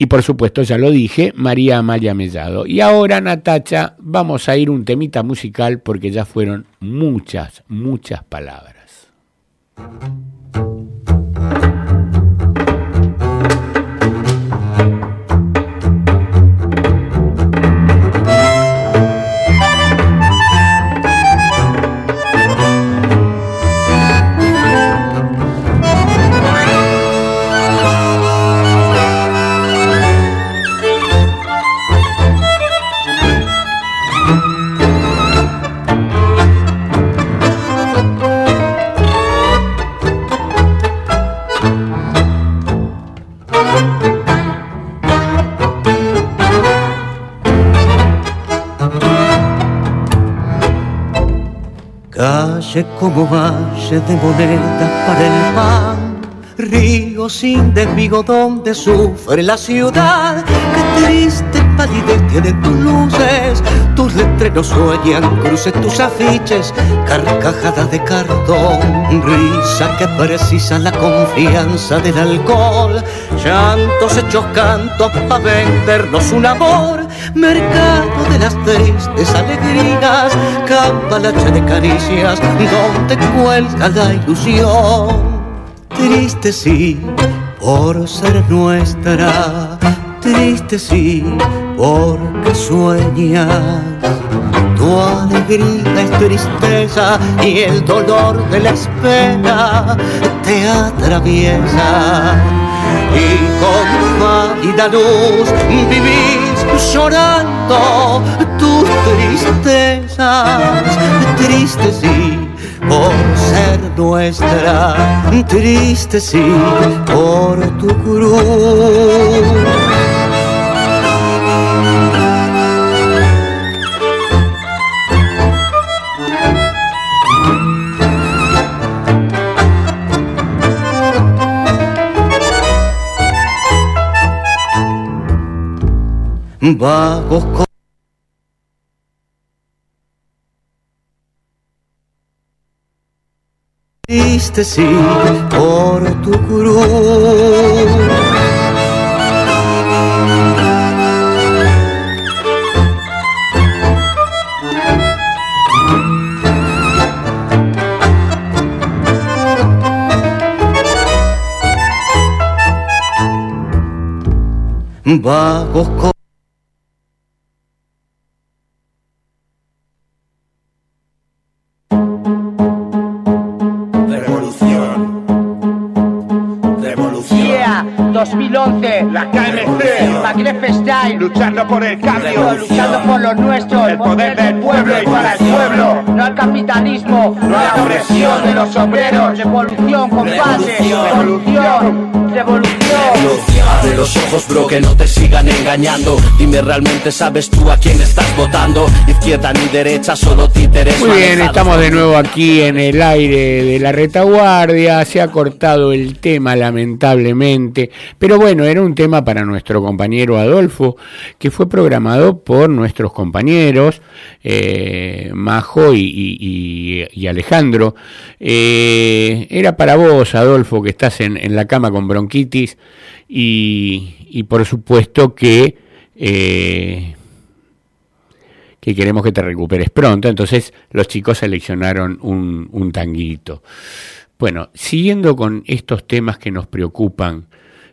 Y por supuesto, ya lo dije, María Amaya Mellado. Y ahora, Natacha, vamos a ir un temita musical porque ya fueron muchas, muchas palabras. Calle como valle de monedas para el pan, río sin desvigo donde sufre la ciudad. Qué triste palidez tienen tus luces, tus letreros sueñan, cruces tus afiches, carcajadas de cartón, risa que precisa la confianza del alcohol, llantos hechos cantos para vendernos un amor mercado de las tristes alegrías, cambalache de caricias, donde cuelga la ilusión. Triste sí, por ser nuestra, triste sí, porque sueñas. Tu alegría es tristeza y el dolor de la espera te atraviesa. Y con pálida luz vivís llorando tus tristezas, triste sí por ser nuestra, triste sí por tu cruz. Vagos con Triste sí por tu por el cambio. Luchando por lo nuestro. El poder del pueblo y para el pueblo. No al capitalismo. No a la opresión de los obreros. Revolución, compadre. Los ojos, bro, que no te sigan engañando. Dime, ¿realmente sabes tú a quién estás votando? Izquierda ni derecha, solo títeres. Muy bien, estamos de nuevo aquí en el aire de la retaguardia. Se ha cortado el tema, lamentablemente. Pero bueno, era un tema para nuestro compañero Adolfo, que fue programado por nuestros compañeros, eh, Majo y, y- y- y Alejandro. Eh, era para vos, Adolfo, que estás en, en la cama con bronquitis. Y, por supuesto que. eh, que queremos que te recuperes pronto. Entonces los chicos seleccionaron un, un tanguito. Bueno, siguiendo con estos temas que nos preocupan,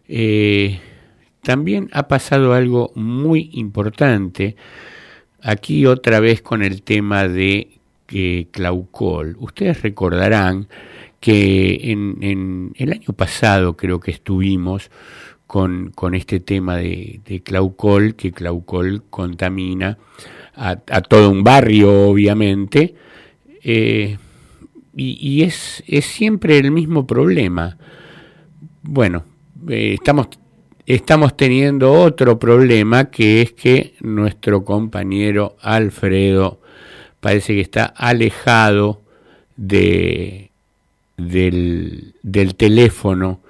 eh, también ha pasado algo muy importante. Aquí otra vez con el tema de eh, Claucol. Ustedes recordarán que en, el año pasado creo que estuvimos con, con este tema de, Claucol, que Claucol contamina a, todo un barrio, obviamente, eh, y, y es, es siempre el mismo problema. Bueno, eh, estamos estamos teniendo otro problema que es que nuestro compañero Alfredo parece que está alejado de, del, del teléfono.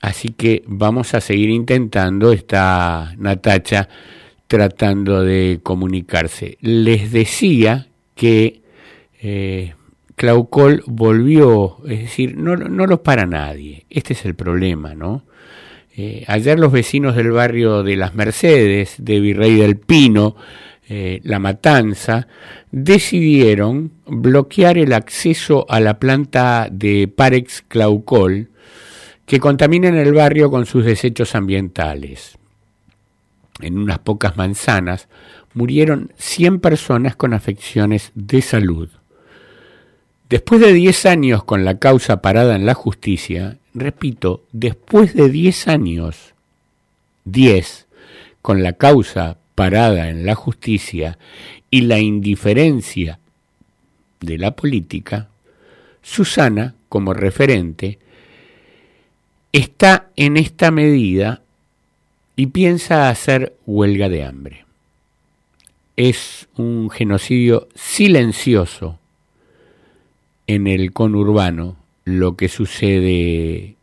Así que vamos a seguir intentando. Está Natacha tratando de comunicarse. Les decía que eh, Claucol volvió, es decir, no, no lo para nadie. Este es el problema, ¿no? Eh, ayer los vecinos del barrio de las Mercedes, de Virrey del Pino, eh, La Matanza, decidieron bloquear el acceso a la planta de Parex Claucol que contaminan el barrio con sus desechos ambientales. En unas pocas manzanas murieron 100 personas con afecciones de salud. Después de 10 años con la causa parada en la justicia, repito, después de 10 años, 10, con la causa parada en la justicia y la indiferencia de la política, Susana, como referente, está en esta medida y piensa hacer huelga de hambre. Es un genocidio silencioso en el conurbano lo que sucede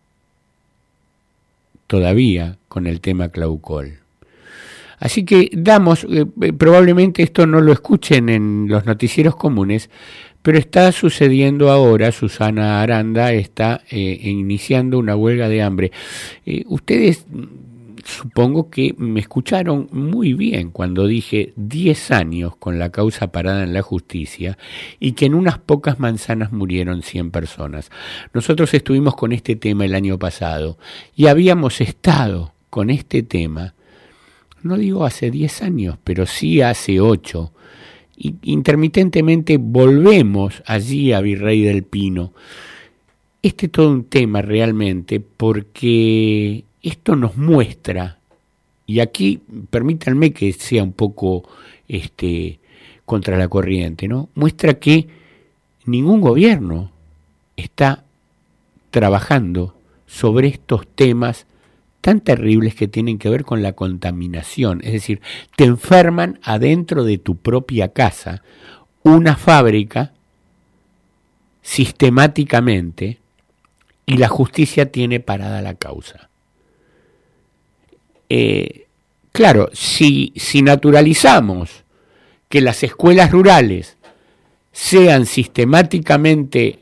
todavía con el tema Claucol. Así que damos, eh, eh, probablemente esto no lo escuchen en los noticieros comunes, pero está sucediendo ahora, Susana Aranda está eh, iniciando una huelga de hambre. ustedes supongo que me escucharon muy bien cuando dije 10 años con la causa parada en la justicia y que en unas pocas manzanas murieron 100 personas. Nosotros estuvimos con este tema el año pasado y habíamos estado con este tema no digo hace 10 años, pero sí hace 8. Y intermitentemente volvemos allí a Virrey del Pino. Este es todo un tema realmente porque esto nos muestra, y aquí permítanme que sea un poco este, contra la corriente, ¿no? Muestra que ningún gobierno está trabajando sobre estos temas tan terribles que tienen que ver con la contaminación. Es decir, te enferman adentro de tu propia casa una fábrica sistemáticamente y la justicia tiene parada la causa. Eh, claro, si, si naturalizamos que las escuelas rurales sean sistemáticamente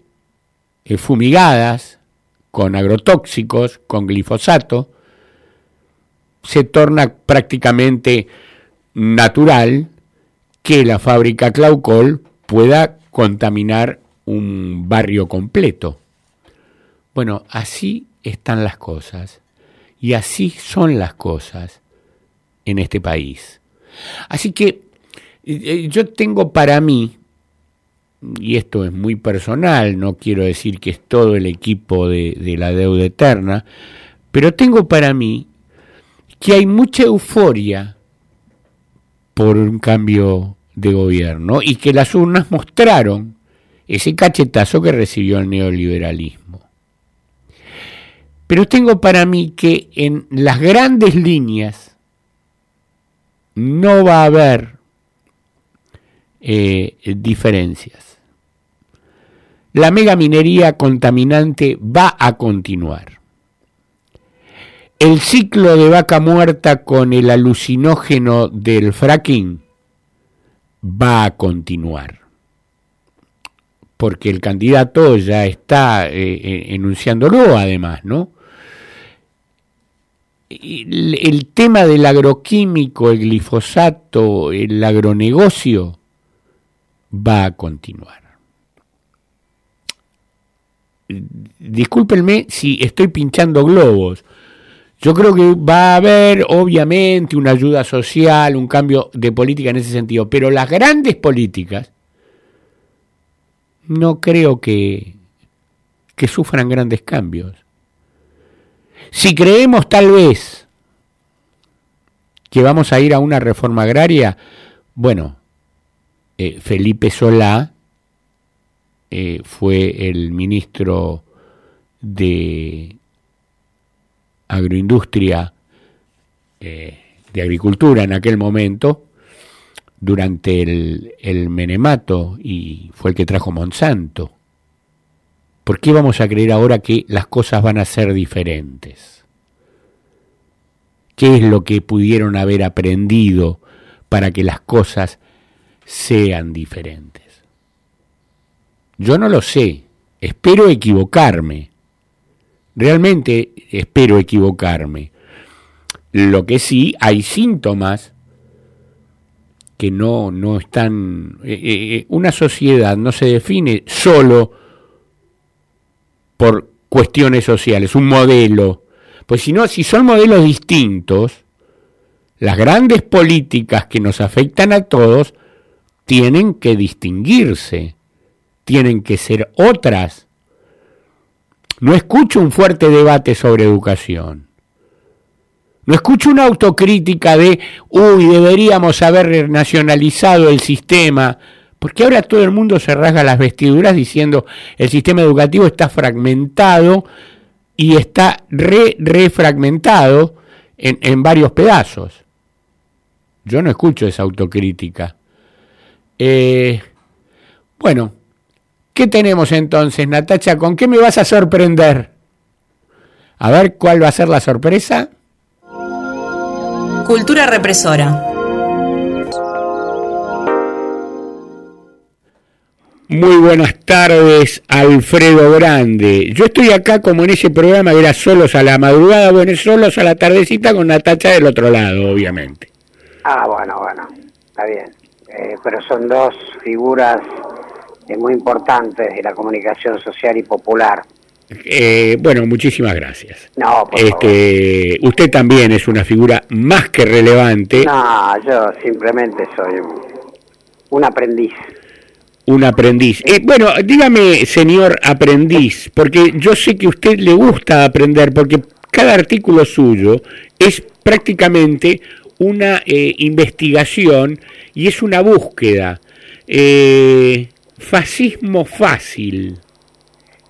eh, fumigadas con agrotóxicos, con glifosato, se torna prácticamente natural que la fábrica Claucol pueda contaminar un barrio completo. Bueno, así están las cosas y así son las cosas en este país. Así que eh, yo tengo para mí, y esto es muy personal, no quiero decir que es todo el equipo de, de la deuda eterna, pero tengo para mí que hay mucha euforia por un cambio de gobierno y que las urnas mostraron ese cachetazo que recibió el neoliberalismo. Pero tengo para mí que en las grandes líneas no va a haber eh, diferencias. La megaminería contaminante va a continuar el ciclo de vaca muerta con el alucinógeno del fracking va a continuar. Porque el candidato ya está eh, eh, enunciándolo además, ¿no? El, el tema del agroquímico, el glifosato, el agronegocio va a continuar. Discúlpenme si estoy pinchando globos, yo creo que va a haber, obviamente, una ayuda social, un cambio de política en ese sentido, pero las grandes políticas no creo que, que sufran grandes cambios. Si creemos tal vez que vamos a ir a una reforma agraria, bueno, eh, Felipe Solá eh, fue el ministro de agroindustria eh, de agricultura en aquel momento, durante el, el menemato, y fue el que trajo Monsanto. ¿Por qué vamos a creer ahora que las cosas van a ser diferentes? ¿Qué es lo que pudieron haber aprendido para que las cosas sean diferentes? Yo no lo sé, espero equivocarme, realmente espero equivocarme. Lo que sí, hay síntomas que no, no están... eh, eh, una sociedad no se define solo por cuestiones sociales, un modelo. Pues si no, si son modelos distintos, las grandes políticas que nos afectan a todos tienen que distinguirse, tienen que ser otras. No escucho un fuerte debate sobre educación. No escucho una autocrítica de, uy, deberíamos haber nacionalizado el sistema, porque ahora todo el mundo se rasga las vestiduras diciendo el sistema educativo está fragmentado y está re, refragmentado en, en varios pedazos. Yo no escucho esa autocrítica. Eh, bueno, ¿qué tenemos entonces, Natacha? ¿Con qué me vas a sorprender? A ver cuál va a ser la sorpresa. Cultura represora. Muy buenas tardes, Alfredo Grande. Yo estoy acá como en ese programa que era solos a la madrugada, bueno, solos a la tardecita con Natacha del otro lado, obviamente. Ah, bueno, bueno, está bien. Eh, pero son dos figuras muy importantes de la comunicación social y popular. Eh, bueno, muchísimas gracias. No, por Este, usted también es una figura más que relevante, No, yo simplemente soy un, un aprendiz. un aprendiz. Eh, bueno, dígame, señor aprendiz, porque yo sé que a usted le gusta aprender, porque cada artículo suyo es prácticamente una eh, investigación y es una búsqueda. Eh, fascismo fácil.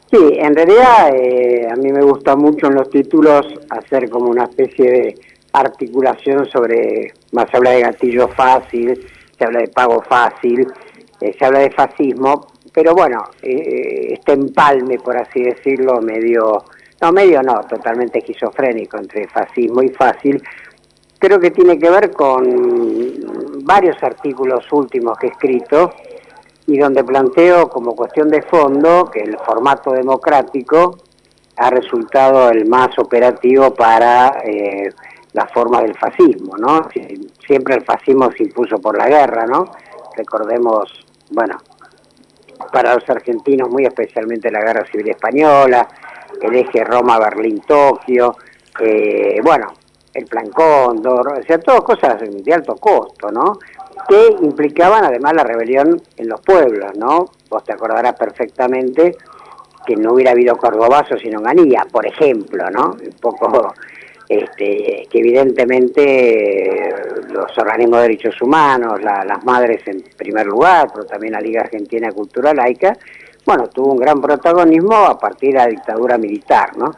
Sí, en realidad eh, a mí me gusta mucho en los títulos hacer como una especie de articulación sobre, más se habla de gatillo fácil, se habla de pago fácil, eh, se habla de fascismo, pero bueno, eh, este empalme, por así decirlo, medio, no medio no, totalmente esquizofrénico entre fascismo y fácil, creo que tiene que ver con varios artículos últimos que he escrito y donde planteo como cuestión de fondo que el formato democrático ha resultado el más operativo para eh, la forma del fascismo, ¿no? Si- Siempre el fascismo se impuso por la guerra, ¿no? Recordemos, bueno, para los argentinos muy especialmente la Guerra Civil Española, el eje Roma-Berlín-Tokio, eh, bueno, el Plan Cóndor, o sea, todas cosas de alto costo, ¿no? Que implicaban además la rebelión en los pueblos, ¿no? Vos te acordarás perfectamente que no hubiera habido Cordobazo sino Ganía, por ejemplo, ¿no? Un poco este, que evidentemente eh, los organismos de derechos humanos, la- las madres en primer lugar, pero también la Liga Argentina Cultura Laica, bueno, tuvo un gran protagonismo a partir de la dictadura militar, ¿no?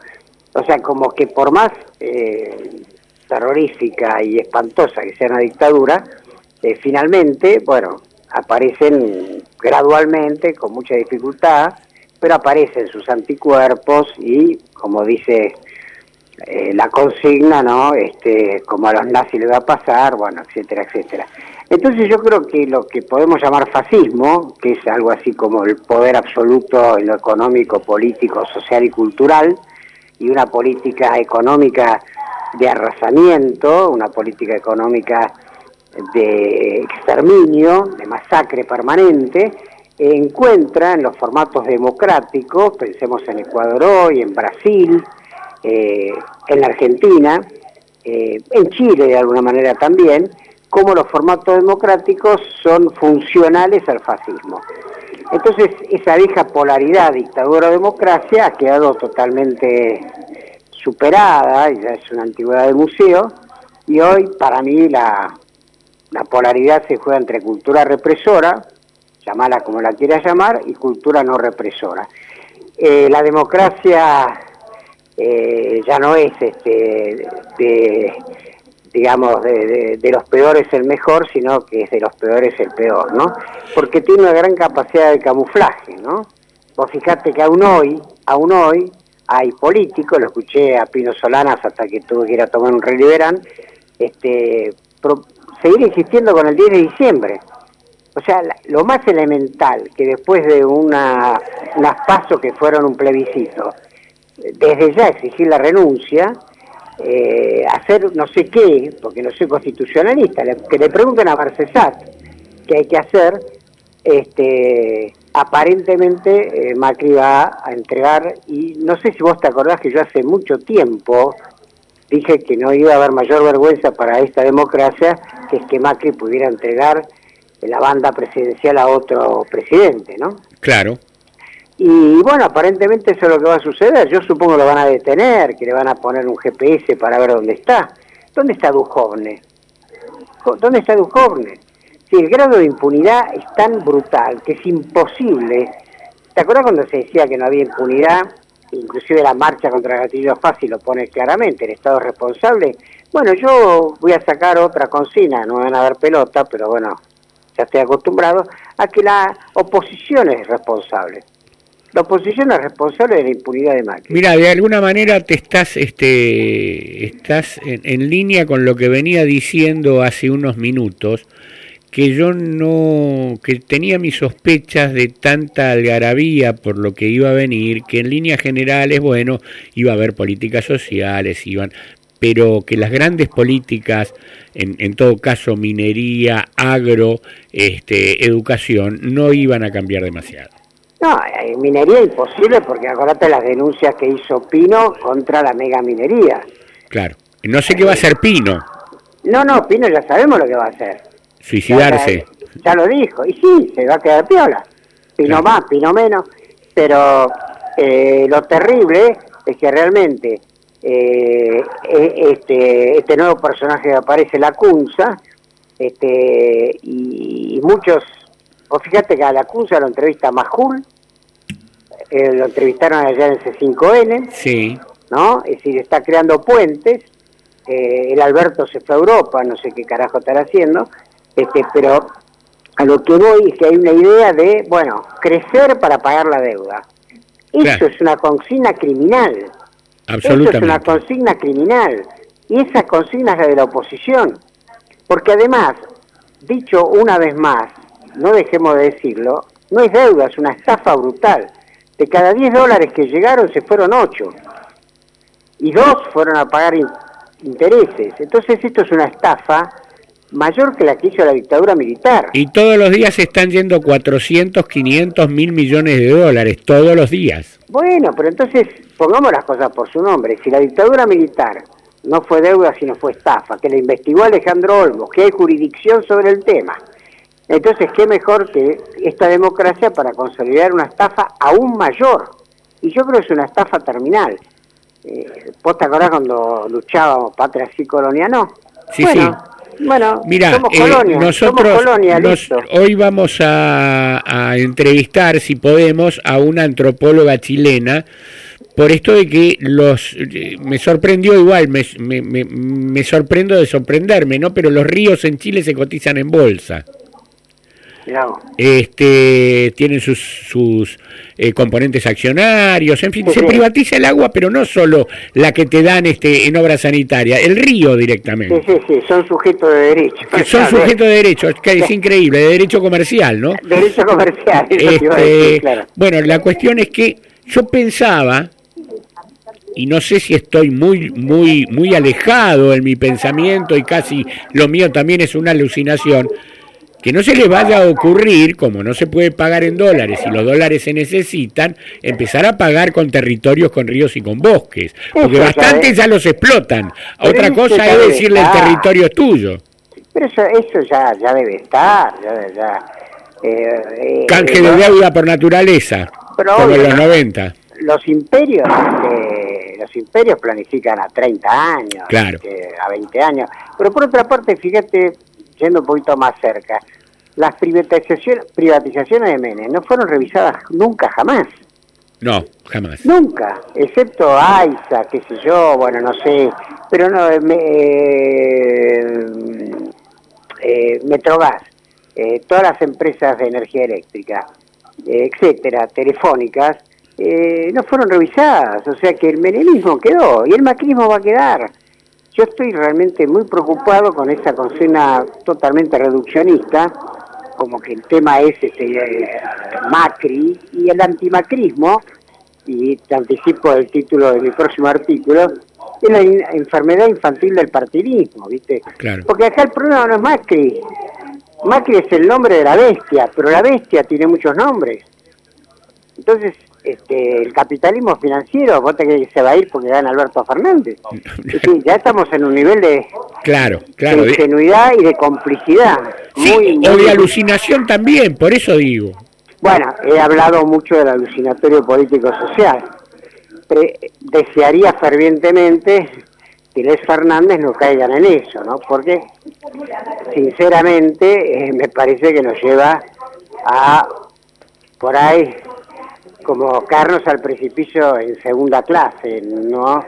O sea, como que por más eh, terrorífica y espantosa que sea una dictadura, eh, finalmente, bueno, aparecen gradualmente, con mucha dificultad, pero aparecen sus anticuerpos y, como dice eh, la consigna, ¿no? Este, como a los nazis les va a pasar, bueno, etcétera, etcétera. Entonces yo creo que lo que podemos llamar fascismo, que es algo así como el poder absoluto en lo económico, político, social y cultural, y una política económica de arrasamiento, una política económica de exterminio, de masacre permanente, encuentra en los formatos democráticos, pensemos en Ecuador hoy, en Brasil, eh, en la Argentina, eh, en Chile de alguna manera también, cómo los formatos democráticos son funcionales al fascismo. Entonces, esa vieja polaridad dictadura-democracia ha quedado totalmente superada, ya es una antigüedad de museo, y hoy para mí la, la polaridad se juega entre cultura represora, llamala como la quieras llamar, y cultura no represora. Eh, la democracia eh, ya no es este de digamos de, de- los peores el mejor, sino que es de los peores el peor, ¿no? Porque tiene una gran capacidad de camuflaje, ¿no? Vos fijate que aún hoy, aún hoy hay políticos, lo escuché a Pino Solanas hasta que tuve que ir a tomar un reliberán, este, seguir insistiendo con el 10 de diciembre. O sea, lo más elemental que después de una, unas pasos que fueron un plebiscito, desde ya exigir la renuncia, eh, hacer no sé qué, porque no soy constitucionalista, le- que le pregunten a Marcesat qué hay que hacer, este, aparentemente eh, Macri va a entregar, y no sé si vos te acordás que yo hace mucho tiempo dije que no iba a haber mayor vergüenza para esta democracia que es que Macri pudiera entregar la banda presidencial a otro presidente, ¿no? Claro. Y bueno, aparentemente eso es lo que va a suceder. Yo supongo que lo van a detener, que le van a poner un GPS para ver dónde está. ¿Dónde está Dujovne? Jo- ¿Dónde está Dujovne? Si el grado de impunidad es tan brutal que es imposible. ¿Te acuerdas cuando se decía que no había impunidad? Inclusive la marcha contra Gatillo Fácil lo pone claramente, el Estado es responsable. Bueno, yo voy a sacar otra consigna, no van a dar pelota, pero bueno, ya estoy acostumbrado a que la oposición es responsable. La oposición es responsable de la impunidad de Macri. Mira, de alguna manera te estás, este, estás en, en línea con lo que venía diciendo hace unos minutos, que yo no, que tenía mis sospechas de tanta algarabía por lo que iba a venir, que en líneas generales, bueno, iba a haber políticas sociales, iban, pero que las grandes políticas, en, en todo caso minería, agro, este, educación, no iban a cambiar demasiado. No, eh, minería imposible porque acordate las denuncias que hizo Pino contra la mega minería. Claro. No sé qué va a hacer Pino, No, no, Pino ya sabemos lo que va a hacer. Suicidarse. Ya, ya lo dijo. Y sí, se va a quedar piola. Pino más, Pino menos. Pero eh, lo terrible es que realmente eh, e- este, este nuevo personaje que aparece, la Cunza, este, y, y muchos, vos fíjate que a la Cunza lo entrevista Majul, eh, lo entrevistaron allá en C5N, Sí. ¿no? Es decir, está creando puentes. eh, el Alberto se fue a Europa, no sé qué carajo estará haciendo, este, pero a lo que voy es que hay una idea de, bueno, crecer para pagar la deuda. Eso Claro. es una consigna criminal. Eso es una Absolutamente. consigna criminal. Y esa consigna es la de la oposición. Porque además, dicho una vez más, no dejemos de decirlo, no es deuda, es una estafa brutal. De cada 10 dólares que llegaron se fueron 8. Y dos fueron a pagar in- intereses. Entonces esto es una estafa mayor que la que hizo la dictadura militar. Y todos los días están yendo 400, 500 mil millones de dólares, todos los días. Bueno, pero entonces pongamos las cosas por su nombre. Si la dictadura militar no fue deuda, sino fue estafa, que la investigó Alejandro Olmos, que hay jurisdicción sobre el tema, entonces qué mejor que esta democracia para consolidar una estafa aún mayor. Y yo creo que es una estafa terminal. Eh, ¿Vos te acordás cuando luchábamos patria así colonia no? Sí, bueno, Bueno, Mira, somos eh, colonia, nosotros somos colonia, nos- listo. hoy vamos a, a entrevistar, si podemos, a una antropóloga chilena por esto de que los eh, me sorprendió igual, me, me, me- me sorprendo de sorprenderme, ¿no? Pero los ríos en Chile se cotizan en bolsa. Este, tienen sus, sus eh, componentes accionarios, en fin, Sí, se sí. privatiza el agua, pero no solo la que te dan este en obra sanitaria, el río directamente. Sí, sí, sí, son sujetos de derecho. Que son Claro, sujetos de derecho, es que es increíble, de derecho comercial, ¿no? Derecho comercial, eso te iba a decir, Este, claro. Bueno, la cuestión es que yo pensaba, y no sé si estoy muy, muy, muy alejado en mi pensamiento y casi lo mío también es una alucinación, que no se les vaya a ocurrir, como no se puede pagar en dólares y los dólares se necesitan, empezar a pagar con territorios, con ríos y con bosques, porque Eso ya bastante es. ya los explotan. Otra cosa es decirle el territorio es tuyo. Pero eso, eso ya, ya debe estar, ya, ya. eh, eh, Canje de deuda por naturaleza, Pero como en los ¿no? 90. Los imperios, eh, los imperios planifican a 30 años, Claro. este, a 20 años. Pero por otra parte, fíjate, yendo un poquito más cerca, las privatizaciones, privatizaciones de Menem no fueron revisadas nunca jamás. No, jamás. Nunca, excepto AISA, qué sé yo, bueno, no sé, pero no, eh, eh, eh, Metrogas, eh, todas las empresas de energía eléctrica, eh, etcétera, telefónicas, eh, no fueron revisadas, o sea que el menemismo quedó y el macrismo va a quedar. Yo estoy realmente muy preocupado con esa consigna totalmente reduccionista, como que el tema es este, Macri y el antimacrismo, y te anticipo el título de mi próximo artículo, es la enfermedad infantil del partidismo, ¿viste? Claro. Porque acá el problema no es Macri. Macri es el nombre de la bestia, pero la bestia tiene muchos nombres. Entonces, este, el capitalismo financiero, vos te crees que se va a ir porque gana Alberto Fernández. Decir, ya estamos en un nivel de, Claro, claro. de ingenuidad y de complicidad. Sí, muy, o muy- de alucinación también, por eso digo. Bueno, he hablado mucho del alucinatorio político-social. Desearía fervientemente que Les Fernández no caigan en eso, ¿no? Porque, sinceramente, eh, me parece que nos lleva a, por ahí, como caernos al precipicio en segunda clase, no,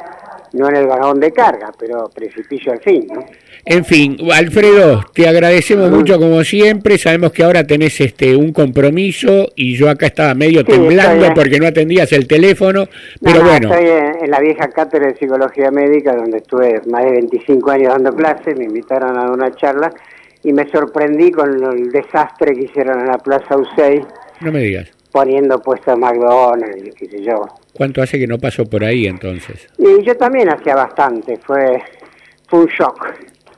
no en el vagón de carga, pero precipicio al fin, ¿no? En fin, Alfredo, te agradecemos mucho como siempre. Sabemos que ahora tenés este un compromiso y yo acá estaba medio Sí, temblando porque no atendías el teléfono, No, pero no, bueno, Estoy en, en la vieja cátedra de psicología médica donde estuve más de 25 años dando clases, me invitaron a una charla y me sorprendí con el desastre que hicieron en la Plaza Usey no me digas. Poniendo puestos McDonald's, y qué sé yo. ¿Cuánto hace que no paso por ahí entonces? Y yo también hacía bastante, fue, fue un shock.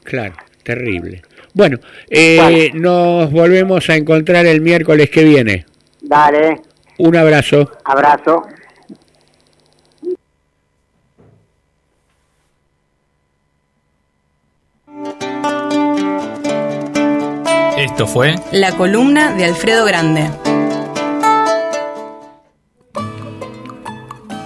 Claro, terrible. Bueno, eh, nos volvemos a encontrar el miércoles que viene. Dale, Un abrazo. abrazo. Esto fue La columna de Alfredo Grande.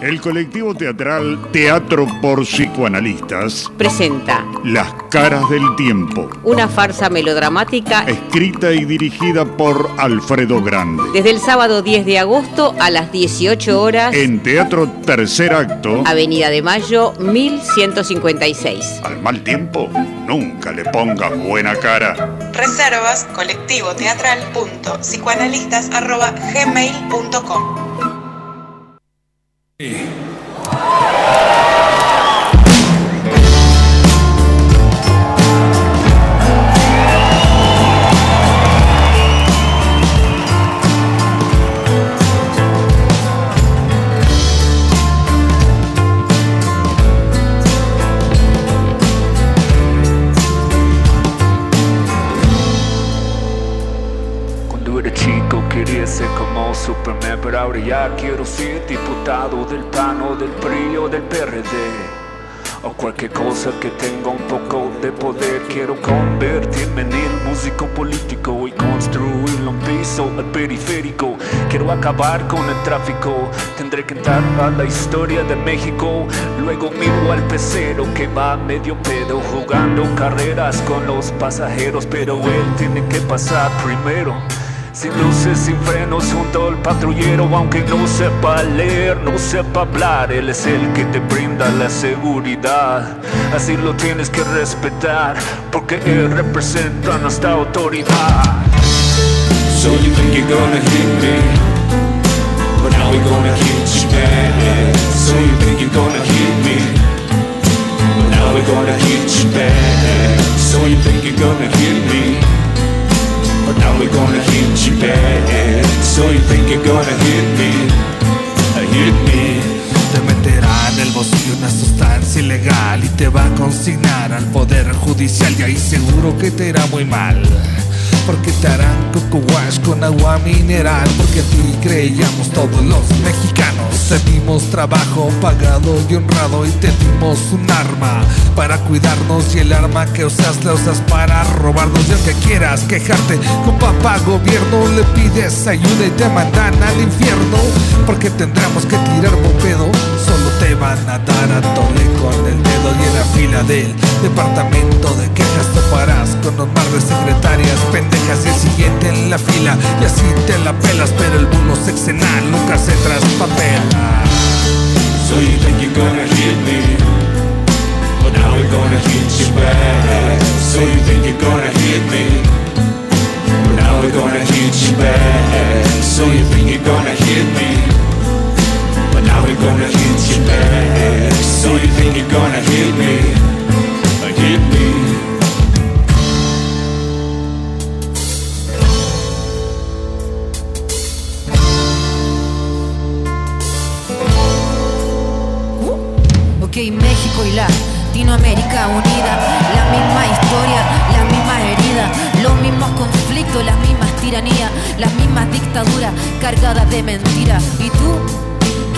El colectivo teatral Teatro por Psicoanalistas presenta Las Caras del Tiempo, una farsa melodramática escrita y dirigida por Alfredo Grande. desde el sábado 10 de agosto a las 18 horas, En Teatro Tercer Acto, Avenida de Mayo 1156. al mal tiempo, nunca le pongas buena cara. Reservas colectivoteatral.psicoanalistas.gmail.com Cuando Superman, pero ahora ya quiero ser diputado del PAN del PRI o del PRD. O cualquier cosa que tenga un poco de poder Quiero convertirme en el músico político Y construir un piso al periférico. Quiero acabar con el tráfico Tendré que entrar a la historia de México. Luego miro al pecero que va medio pedo Jugando carreras con los pasajeros Pero él tiene que pasar primero sin luces, sin frenos, junto al patrullero, aunque no sepa leer, no sepa hablar, él es el que te brinda la seguridad. Así lo tienes que respetar, porque él representa nuestra autoridad. So you think you're gonna hit me But now we're gonna hit you back So you think you're gonna hit me But now we're gonna hit you back So you think you're gonna hit me Te meterá en el bolsillo una sustancia ilegal y te va a consignar al poder judicial y ahí seguro que te irá muy mal. Porque te harán coco con agua mineral Porque a ti creíamos todos los mexicanos. Te dimos trabajo pagado y honrado Y te dimos un arma para cuidarnos Y el arma que usas la usas para robarnos. Y aunque quieras quejarte con papá gobierno Le pides ayuda y te mandan al infierno. Porque tendremos que tirar bopedo Van a dar a tole con el dedo Y en la fila del departamento de quejas toparás con un mar de secretarias pendejas y el siguiente en la fila y así te la pelas pero el bulo sexenal nunca se traspapela. So you think you're gonna hit me. But now we're gonna hit you back So you think you're gonna hit me. But now we're gonna hit you back So you think you're gonna hit me We're gonna hit you back. So you think you're gonna hit me hit me Ok, México y Latinoamérica unida, la misma historia, la misma herida, los mismos conflictos, las mismas tiranías, las mismas dictaduras cargadas de mentira. ¿Y tú?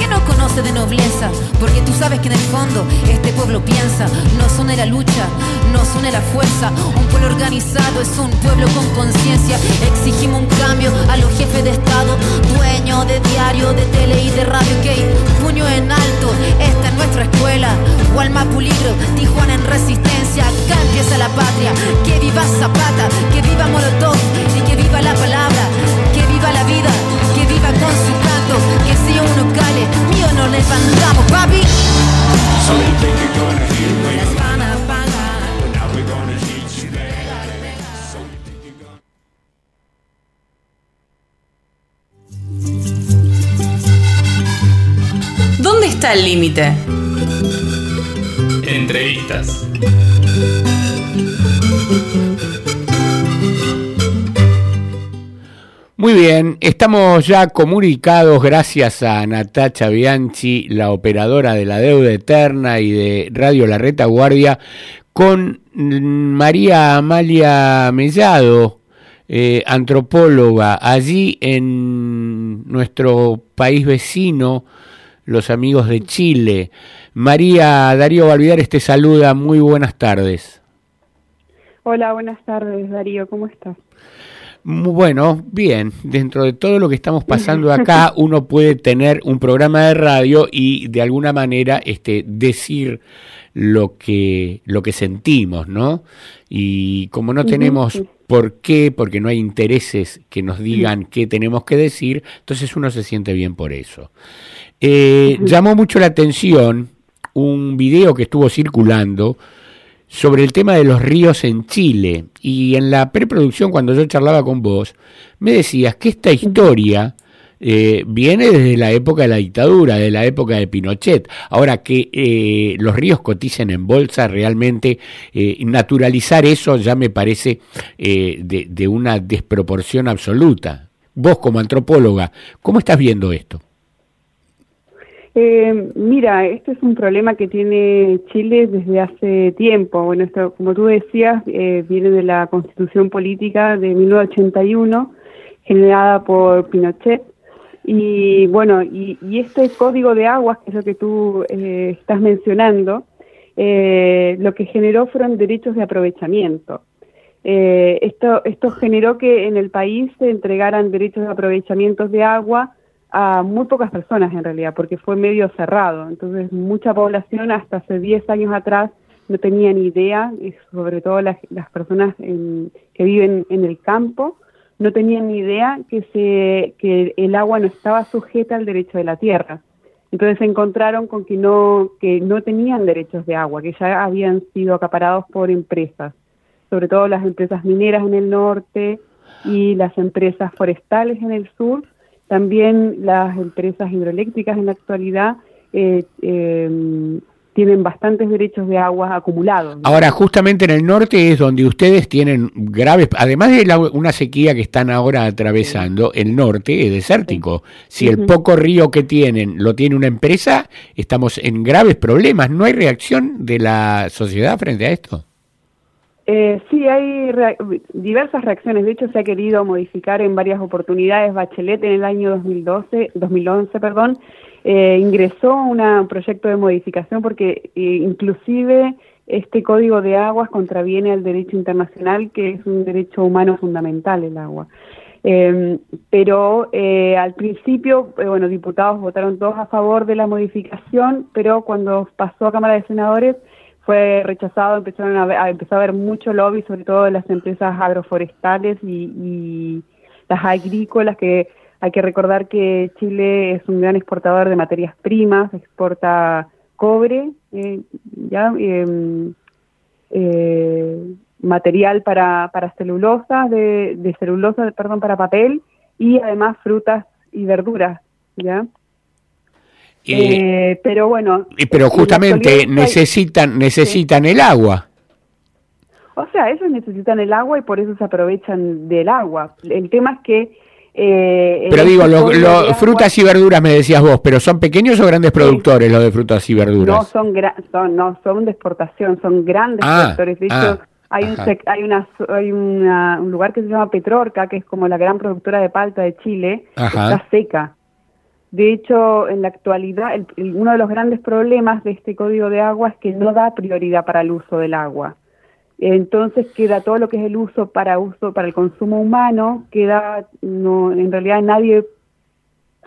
¿Qué no conoce de nobleza? Porque tú sabes que en el fondo este pueblo piensa, nos une la lucha, nos une la fuerza. Un pueblo organizado es un pueblo con conciencia. Exigimos un cambio a los jefes de Estado, dueños de diario, de tele y de radio. Ok, puño en alto, esta es nuestra escuela. Walma Puligro, Tijuana en resistencia. Acá empieza la patria. Que viva Zapata, que viva Molotov y que viva la palabra. Que viva la vida, que viva con su Que si uno cale, mío no levantamos, papi. So you think you're gonna Muy bien, estamos ya comunicados gracias a Natacha Bianchi, la operadora de la deuda eterna y de Radio La Retaguardia, con María Amalia Mellado, eh, antropóloga, allí en nuestro país vecino, los amigos de Chile. María Darío Valvidares te saluda, muy buenas tardes. Hola, buenas tardes, Darío, ¿cómo estás? Bueno, bien, dentro de todo lo que estamos pasando acá, uno puede tener un programa de radio y de alguna manera este, decir lo que, lo que sentimos, ¿no? Y como no tenemos por qué, porque no hay intereses que nos digan qué tenemos que decir, entonces uno se siente bien por eso. Eh, llamó mucho la atención un video que estuvo circulando sobre el tema de los ríos en Chile. Y en la preproducción, cuando yo charlaba con vos, me decías que esta historia eh, viene desde la época de la dictadura, de la época de Pinochet. Ahora que eh, los ríos coticen en bolsa, realmente eh, naturalizar eso ya me parece eh, de, de una desproporción absoluta. Vos como antropóloga, ¿cómo estás viendo esto? Eh, mira, este es un problema que tiene Chile desde hace tiempo. Bueno, como tú decías, eh, viene de la constitución política de 1981, generada por Pinochet. Y bueno, y, y este código de aguas, que es lo que tú eh, estás mencionando, eh, lo que generó fueron derechos de aprovechamiento. Eh, esto, esto generó que en el país se entregaran derechos de aprovechamiento de agua a muy pocas personas en realidad, porque fue medio cerrado. Entonces, mucha población hasta hace 10 años atrás no tenía ni idea, y sobre todo las, personas en- que viven en el campo, no tenían ni idea que, se, que el agua no estaba sujeta al derecho de la tierra. Entonces se encontraron con que no, que no tenían derechos de agua, que ya habían sido acaparados por empresas, sobre todo las empresas mineras en el norte y las empresas forestales en el sur, también las empresas hidroeléctricas en la actualidad eh, eh, tienen bastantes derechos de agua acumulados. Ahora, justamente en el norte es donde ustedes tienen graves, además de la- una sequía que están ahora atravesando, el norte es desértico. Si el poco río que tienen lo tiene una empresa, estamos en graves problemas. ¿No hay reacción de la sociedad frente a esto? Eh, sí, hay rea- diversas reacciones. De hecho, se ha querido modificar en varias oportunidades. Bachelet en el año 2012, 2011, perdón, eh, ingresó una- un proyecto de modificación porque eh, inclusive este código de aguas contraviene al derecho internacional, que es un derecho humano fundamental el agua. Eh, pero eh, al principio, eh, bueno, diputados votaron todos a favor de la modificación, pero cuando pasó a Cámara de Senadores fue rechazado, empezaron a, ver- a- empezó a haber mucho lobby, sobre todo de las empresas agroforestales y, las agrícolas, que hay que recordar que Chile es un gran exportador de materias primas, exporta cobre, eh, ya em, eh, material para, para celulosa, de celulosa, perdón, para papel, y además frutas y verduras, ¿ya? Eh, Eh, pero bueno. y- pero la justamente hay- necesitan, necesitan el agua. O sea, ellos necesitan el agua y por eso se aprovechan del agua. El tema es que... eh, Pero digo, lo- agua frutas y verduras me decías vos, pero ¿son pequeños o grandes productores los de frutas y No verduras? son, gra- son, no, son de exportación, son grandes Ah, productores. De hecho, ah, hay, un, hay, una, hay una- un lugar que se llama Petrorca, que es como la gran productora de palta de Chile, Ajá. está seca. De hecho, en la actualidad, el- uno de los grandes problemas de este código de agua es que no da prioridad para el uso del agua. Entonces queda todo lo que es el uso para uso para el consumo humano, queda no en realidad nadie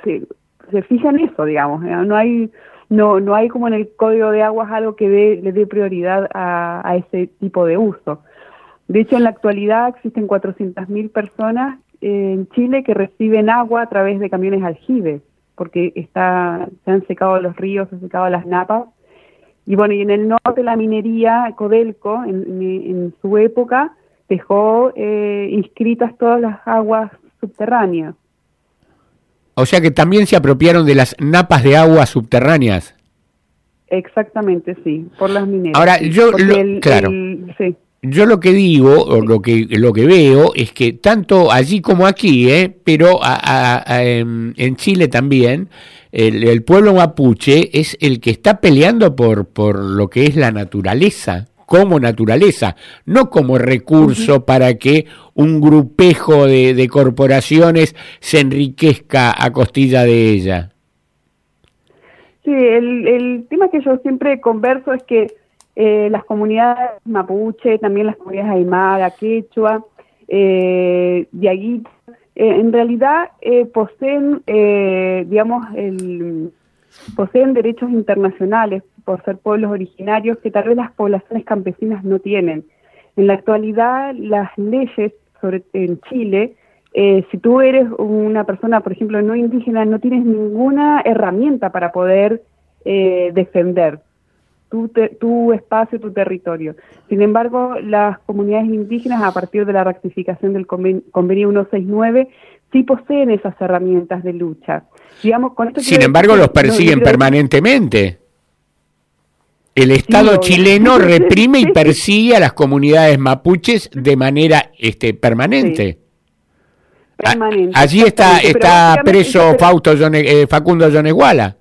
se, fija en eso, digamos. No hay no no hay como en el código de aguas algo que le dé prioridad a, a ese tipo de uso. De hecho, en la actualidad existen 400.000 personas eh, en Chile que reciben agua a través de camiones aljibe, porque está, se han secado los ríos, se han secado las napas. Y bueno, y en el norte la minería, Codelco, en, en- en su época, dejó eh, inscritas todas las aguas subterráneas. O sea que también se apropiaron de las napas de agua subterráneas. Exactamente, sí, por las mineras. Ahora, yo lo- el- claro. el- sí. Yo lo que digo, o lo que, lo que veo, es que tanto allí como aquí, ¿eh? pero a- a- a- en, en Chile también, el, el pueblo mapuche es el que está peleando por, por lo que es la naturaleza, como naturaleza, no como recurso para que un grupejo de, de corporaciones se enriquezca a costilla de ella. Sí, el, el tema que yo siempre converso es que eh, las comunidades mapuche, también las comunidades aymara, quechua, eh, yaguita, eh, en realidad eh, poseen, eh, digamos, el, poseen derechos internacionales por ser pueblos originarios que tal vez las poblaciones campesinas no tienen. En la actualidad, las leyes sobre, en Chile, eh, si tú eres una persona, por ejemplo, no indígena, no tienes ninguna herramienta para poder eh, defender tu, te- tu espacio, tu territorio. Sin embargo, las comunidades indígenas, a partir de la ratificación del conven- convenio 169, sí poseen esas herramientas de lucha. Digamos, con esto Sin embargo, decir los no, persiguen permanentemente. El Estado chileno reprime y Sí, persigue a las comunidades mapuches de manera este, permanente. A- permanente, Allí está, está preso eso- Fausto Yone- eh, Facundo Yoneguala.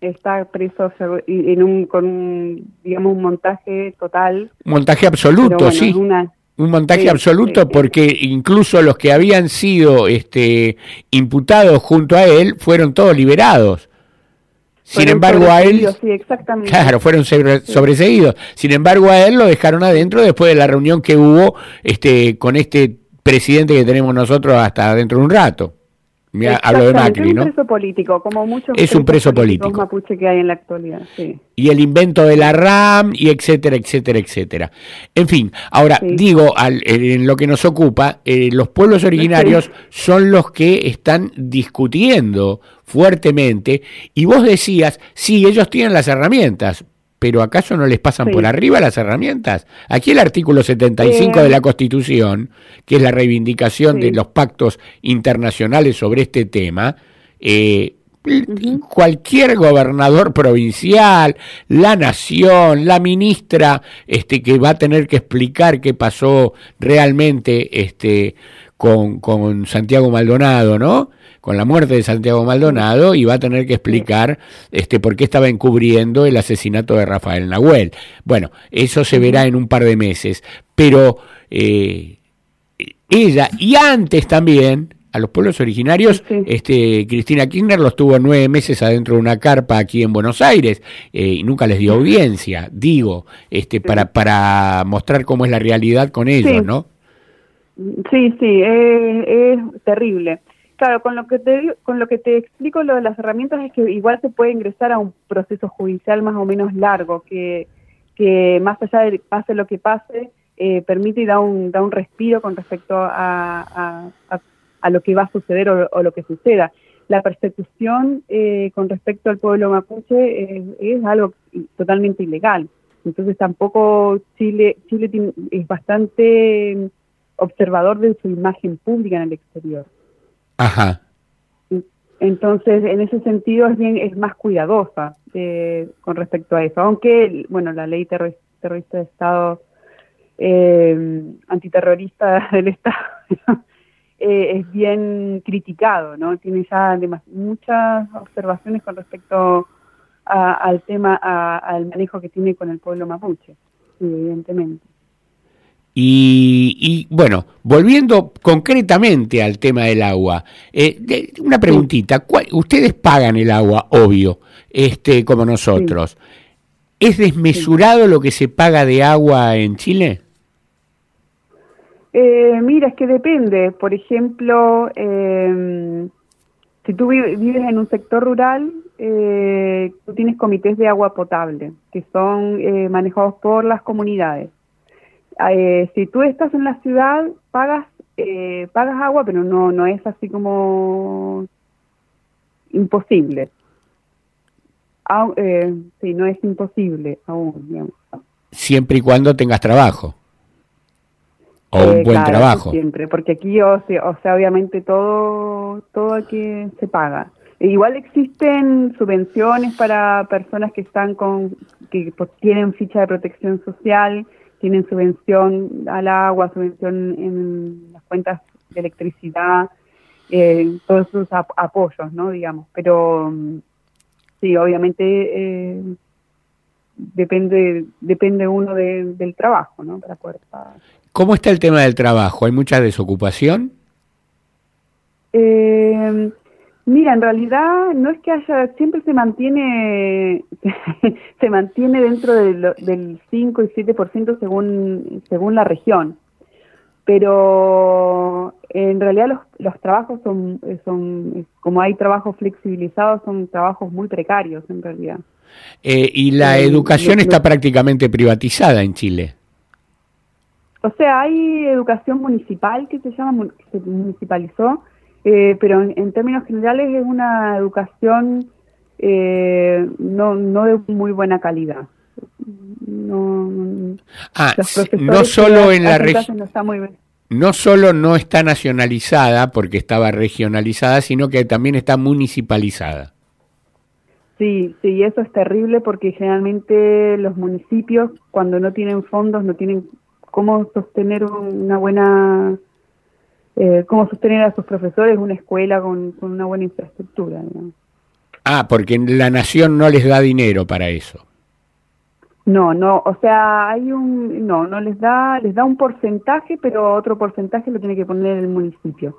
Está preso en un, con un, digamos, un montaje total. Montaje absoluto, bueno, sí. una- Un montaje sí, absoluto sí, porque incluso los que habían sido este, imputados junto a él fueron todos liberados. Sin fueron embargo, a él, exactamente. claro, fueron sobre- sobreseídos. Sin embargo, a él lo dejaron adentro después de la reunión que hubo este, con este presidente que tenemos nosotros hasta dentro de un rato. Mira, hablo de Macri, Es ¿no? un preso político, como muchos Es un preso políticos político. mapuche que hay en la actualidad, sí. y el invento de la RAM y etcétera, etcétera, etcétera. En fin, ahora digo, al- en lo que nos ocupa, eh, los pueblos originarios son los que están discutiendo fuertemente y vos decías, sí, ellos tienen las herramientas, pero ¿acaso no les pasan Sí. por arriba las herramientas? Aquí el artículo 75 Eh. de la Constitución, que es la reivindicación de los pactos internacionales sobre este tema, eh, cualquier gobernador provincial, la nación, la ministra, este, que va a tener que explicar qué pasó realmente, este, con, con Santiago Maldonado, ¿no? Con la muerte de Santiago Maldonado y va a tener que explicar, este, por qué estaba encubriendo el asesinato de Rafael Nahuel. Bueno, eso se verá en un par de meses, pero eh, ella y antes también a los pueblos originarios, este Cristina Kirchner los tuvo nueve meses adentro de una carpa aquí en Buenos Aires eh, y nunca les dio audiencia, digo, este para para mostrar cómo es la realidad con ellos, Sí. ¿no? Sí, sí, es, es terrible. Claro, con lo que te con lo que te explico lo de las herramientas es que igual se puede ingresar a un proceso judicial más o menos largo que más allá de pase lo que pase, eh, permite y da un, da un respiro con respecto a, a, a- lo que va a suceder o, lo que suceda. La persecución eh, con respecto al pueblo mapuche eh, es algo totalmente ilegal. Entonces tampoco Chile, Chile es bastante observador de su imagen pública en el exterior. Ajá. Entonces, en ese sentido es bien es más cuidadosa eh, con respecto a eso. Aunque, bueno, la ley terror- terrorista de Estado, eh, antiterrorista del Estado, eh, es bien criticado, ¿no? Tiene ya demas- muchas observaciones con respecto al tema, a- al manejo que tiene con el pueblo mapuche, evidentemente. Y, y, bueno, volviendo concretamente al tema del agua, eh, de- una preguntita, ¿cuál- ustedes pagan el agua, obvio, este, como nosotros. ¿Es desmesurado lo que se paga de agua en Chile? Eh, mira, es que depende. Por ejemplo, eh, si tú vi- vives en un sector rural, eh, tú tienes comités de agua potable que son eh, manejados por las comunidades. Eh, si tú estás en la ciudad, pagas eh, pagas agua, pero no no es así como imposible. Au- eh, sí, no es imposible aún, digamos. Siempre y cuando tengas trabajo. O un Eh, buen claro, trabajo. Siempre, porque aquí, o sea, o sea, obviamente todo, todo que se paga. E igual existen subvenciones para personas que están con, que tienen ficha de protección social, tienen subvención al agua, subvención en las cuentas de electricidad, eh, todos ap- apoyos, ¿no? Digamos, pero mm, sí, obviamente eh, depende, depende uno de- del trabajo, ¿no? Para poder. ¿Cómo está el tema del trabajo? ¿Hay mucha desocupación? Eh, mira, en realidad no es que haya, siempre se mantiene, se mantiene dentro de lo- del 5 y 7% según, según la región. Pero en realidad los, los trabajos son, son, como hay trabajos flexibilizados, son trabajos muy precarios en realidad. Eh, y la Eh, educación está prácticamente privatizada en Chile. O sea, hay educación municipal que se llama, que se municipalizó, eh, pero en, en términos generales es una educación eh, no, no de muy buena calidad. No, Ah, no solo en la hacen regi- clases no solo no está nacionalizada porque estaba regionalizada, sino que también está municipalizada. Sí, sí, eso es terrible porque generalmente los municipios cuando no tienen fondos no tienen cómo sostener un- una buena, eh, cómo sostener a sus profesores una escuela con, con una buena infraestructura. digamos. Ah, porque la nación no les da dinero para eso. No, no, o sea, hay un, no, no les da, les da un porcentaje, pero otro porcentaje lo tiene que poner el municipio.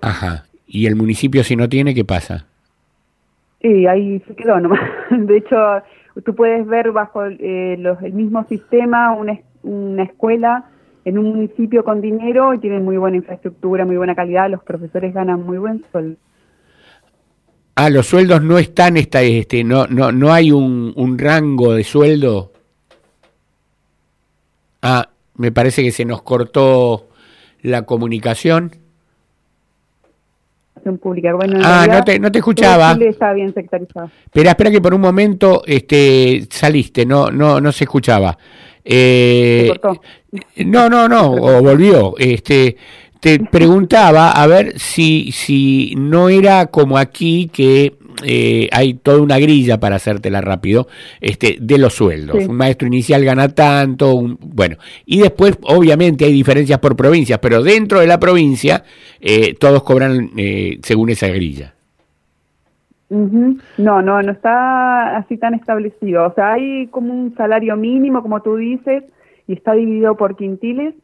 Ajá. ¿Y el municipio si no tiene, qué pasa? Y ahí se quedó nomás. De hecho, tú puedes ver bajo eh, los, el mismo sistema una, una escuela en un municipio con dinero y tienen muy buena infraestructura, muy buena calidad, los profesores ganan muy buen sueldo. Ah, los sueldos no están, esta, este, no, no, no hay un, un rango de sueldo. Ah, me parece que se nos cortó la comunicación. Pública. Bueno, en Ah, realidad, no te- no te escuchaba. Está bien sectorizado. Espera, espera que por un momento este, saliste, no, no, no se escuchaba. Eh, no, no, no, o volvió. Este, te preguntaba a ver si, si no era como aquí que eh, hay toda una grilla para hacértela rápido, este, de los sueldos. Sí. Un maestro inicial gana tanto, un- bueno, y después obviamente hay diferencias por provincias, pero dentro de la provincia eh, todos cobran eh, según esa grilla. No, no, no está así tan establecido. O sea, hay como un salario mínimo, como tú dices, y está dividido por quintiles,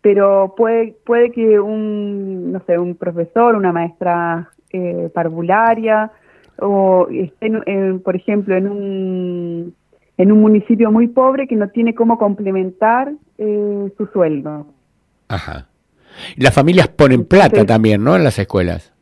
pero puede, puede que un, no sé, un profesor, una maestra eh, parvularia, o esté, en- en, por ejemplo, en un, en un municipio muy pobre que no tiene cómo complementar eh, su sueldo. Ajá. Las familias ponen plata también, ¿no? En las escuelas.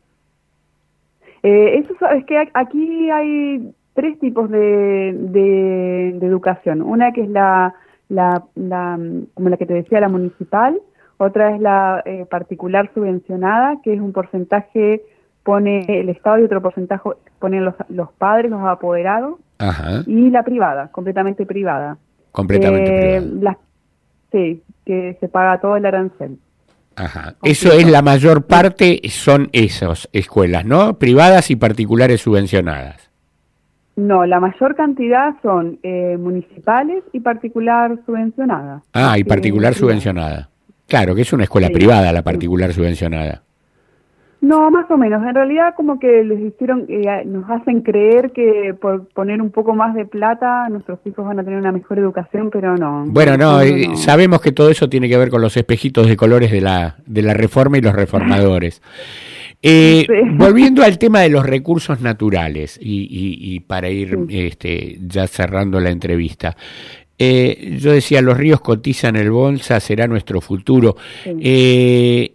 Eh, eso es que aquí hay tres tipos de, de, de educación. Una que es la, la, la, como la que te decía, la municipal, otra es la eh, particular subvencionada, que es un porcentaje pone el Estado y otro porcentaje ponen los, los padres, los apoderados, Ajá, y la privada, completamente privada. completamente Eh, privado. la- sí, que se paga todo el arancel. Ajá. Eso es la mayor parte, son esas escuelas, ¿no? Privadas y particulares subvencionadas. No, la mayor cantidad son eh, municipales y particular subvencionada. Ah, y particular subvencionada. Claro, que es una escuela Sí. privada la particular subvencionada. No, más o menos. En realidad como que les hicieron, eh, nos hacen creer que por poner un poco más de plata nuestros hijos van a tener una mejor educación, pero no. Bueno, no, eh, sabemos que todo eso tiene que ver con los espejitos de colores de la, de la reforma y los reformadores. Eh, Sí. Volviendo al tema de los recursos naturales, y, y- y para ir este, ya cerrando la entrevista, eh, yo decía, los ríos cotizan el bolsa, será nuestro futuro. Eh,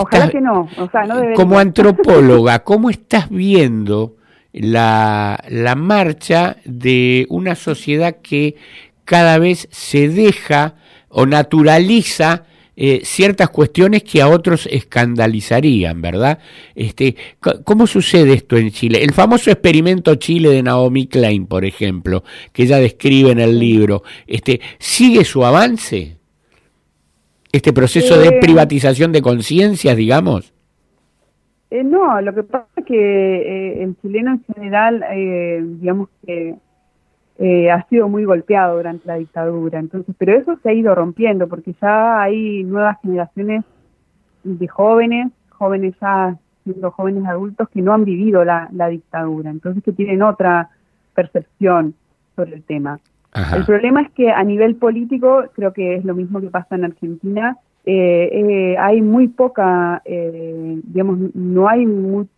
Ojalá que no, o sea, no como antropóloga, ¿cómo estás viendo la, la marcha de una sociedad que cada vez se deja o naturaliza eh, ciertas cuestiones que a otros escandalizarían, ¿verdad? Este, ¿Cómo sucede esto en Chile? El famoso experimento Chile de Naomi Klein, por ejemplo, que ella describe en el libro, este, ¿sigue su avance? Este proceso de Eh, privatización de conciencias, digamos. Eh, no, lo que pasa es que eh, el chileno en general, eh, digamos que ha sido muy golpeado durante la dictadura, entonces, pero eso se ha ido rompiendo porque ya hay nuevas generaciones de jóvenes, jóvenes ya siendo jóvenes adultos que no han vivido la, la dictadura, entonces que tienen otra percepción sobre el tema. El problema es que a nivel político, creo que es lo mismo que pasa en Argentina, eh, eh, hay muy poca, eh, digamos, no hay,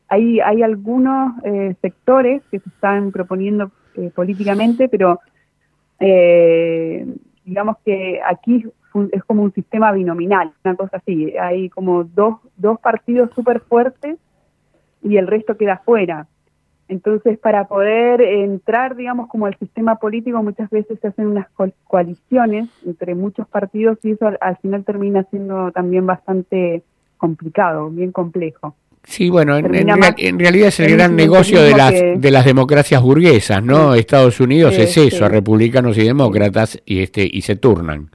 hay, hay algunos eh, sectores que se están proponiendo eh, políticamente, pero eh, digamos que aquí es como un sistema binominal, una cosa así, hay como dos, dos partidos súper fuertes y el resto queda fuera. Entonces, para poder entrar, digamos, como al sistema político, muchas veces se hacen unas co- coaliciones entre muchos partidos y eso al, al final termina siendo también bastante complicado, bien complejo. Sí, bueno, en, en Termina real- más en realidad es el gran negocio de las, que- de las democracias burguesas, ¿no? Estados Unidos Sí, es eso, sí. republicanos y demócratas, y este y se turnan.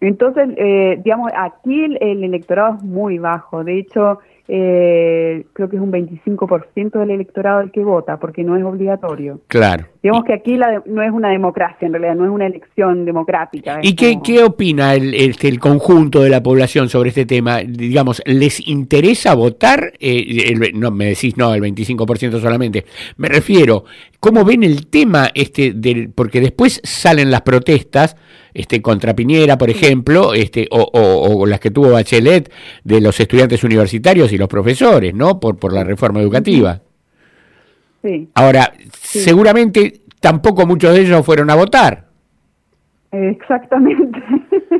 Entonces, eh, digamos, aquí el, el electorado es muy bajo. De hecho, eh, creo que es un 25% del electorado el que vota, porque no es obligatorio. Claro. Digamos que aquí la de- no es una democracia, en realidad, no es una elección democrática. ¿Y qué, como- qué opina el, este, el conjunto de la población sobre este tema? Digamos, ¿les interesa votar? Eh, el- no, me decís, no, el 25% solamente. Me refiero, ¿cómo ven el tema? este del Porque después salen las protestas este, contra Piñera, por ejemplo, este, o, o- o las que tuvo Bachelet de los estudiantes universitarios y los profesores, ¿no? Por, por la reforma educativa. Sí, Ahora, seguramente tampoco muchos de ellos fueron a votar. exactamente.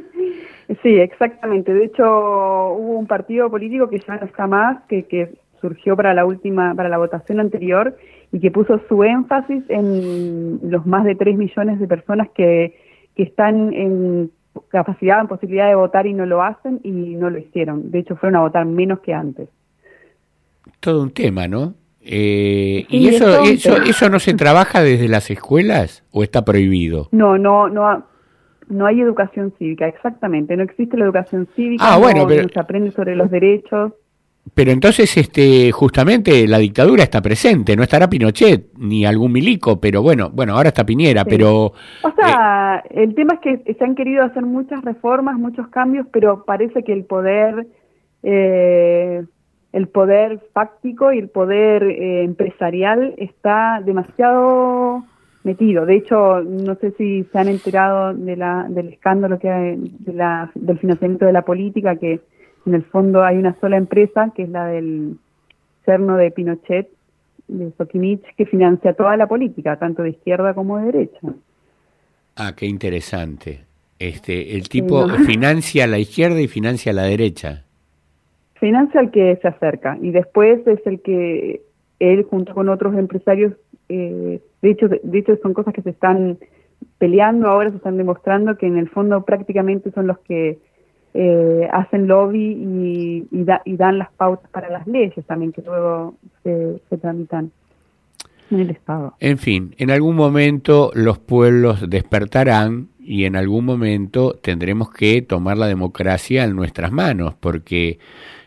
sí, exactamente. De hecho, hubo un partido político que ya no está más, que, que surgió para la última, para la votación anterior y que puso su énfasis en los más de 3 millones de personas que, que están en capacidad, en posibilidad de votar y no lo hacen y no lo hicieron. De hecho, fueron a votar menos que antes. Todo un tema, ¿no? Eh, Sí, ¿Y es eso, eso, eso no se trabaja desde las escuelas o está prohibido? No, no, no, no hay educación cívica, exactamente. No existe la educación cívica. Ah, no- bueno, pero- no se aprende sobre los derechos. Pero entonces, este, justamente la dictadura está presente, no estará Pinochet ni algún milico, pero bueno, bueno, ahora está Piñera, Sí. pero O sea, el tema es que se han querido hacer muchas reformas, muchos cambios, pero parece que el poder, eh, el poder fáctico y el poder eh, empresarial está demasiado metido. De hecho, no sé si se han enterado de la, del escándalo que hay, de la, del financiamiento de la política, que en el fondo hay una sola empresa, que es la del cerno de Pinochet, de Soquimich, que financia toda la política, tanto de izquierda como de derecha. ah, qué interesante. Este, el tipo no. financia a la izquierda y financia a la derecha. Financia al que se acerca y después es el que él junto con otros empresarios eh, de hecho, de, de hecho son cosas que se están peleando ahora, se están demostrando que en el fondo prácticamente son los que eh, hacen lobby y, y, da- y dan las pautas para las leyes también que luego se, se tramitan en el Estado. En fin, en algún momento los pueblos despertarán y en algún momento tendremos que tomar la democracia en nuestras manos, porque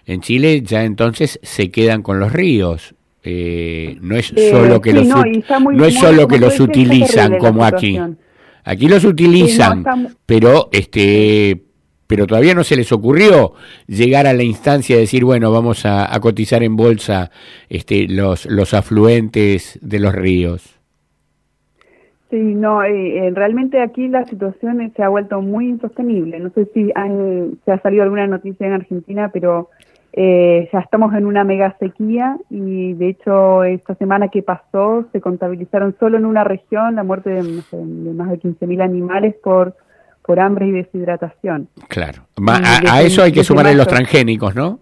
en Chile ya entonces se quedan con los ríos. Eh, no es Eh, solo que sí, los no, muy- es solo que los utilizan como aquí. Aquí los utilizan, Sí, no, pero este pero todavía no se les ocurrió llegar a la instancia de decir, bueno, vamos a, a cotizar en bolsa este los los afluentes de los ríos. Sí, no, eh, eh, realmente aquí la situación se ha vuelto muy insostenible. No sé si han, se ha salido alguna noticia en Argentina, pero eh, ya estamos en una mega sequía y de hecho esta semana que pasó se contabilizaron solo en una región la muerte de, no sé, de más de 15.000 animales por, por hambre y deshidratación. Claro. A, eso hay que sumarle los transgénicos, ¿no?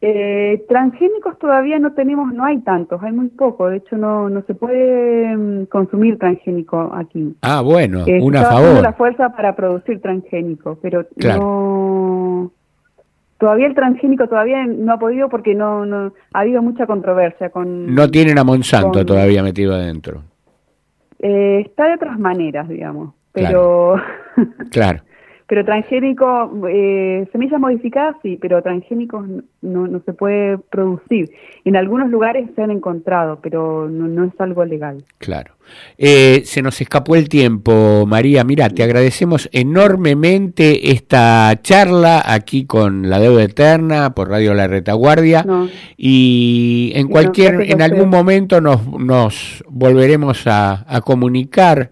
Eh, transgénicos todavía no tenemos, no hay tantos, hay muy poco. De hecho, no, no se puede mm, consumir transgénico aquí. Ah, bueno, Eh, una favor. la fuerza para producir transgénico, pero Claro. no. Todavía el transgénico todavía no ha podido porque no, no ha habido mucha controversia con. No tienen a Monsanto con- todavía metido adentro. Eh, está de otras maneras, digamos, pero. Claro. Pero transgénico, eh, semillas modificadas sí, pero transgénicos no, no se puede producir. En algunos lugares se han encontrado, pero no, no es algo legal. Claro. Eh, se nos escapó el tiempo, María. Mira, te agradecemos enormemente esta charla aquí con La Deuda Eterna por Radio La Retaguardia. Y en cualquier, en algún momento nos, nos volveremos a, a comunicar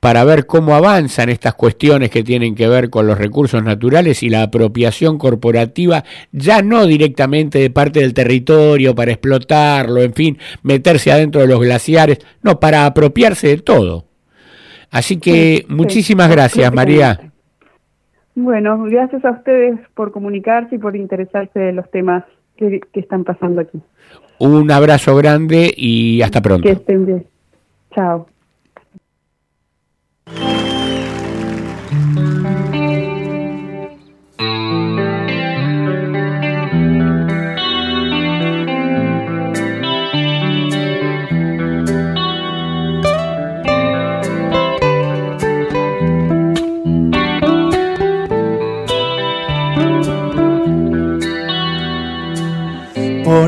para ver cómo avanzan estas cuestiones que tienen que ver con los recursos naturales y la apropiación corporativa, ya no directamente de parte del territorio para explotarlo, en fin, meterse adentro de los glaciares, no, para apropiarse de todo. Así que Sí, muchísimas sí, gracias, María. Bueno, gracias a ustedes por comunicarse y por interesarse de los temas que, que están pasando aquí. Un abrazo grande y hasta pronto. Que estén bien. Chao.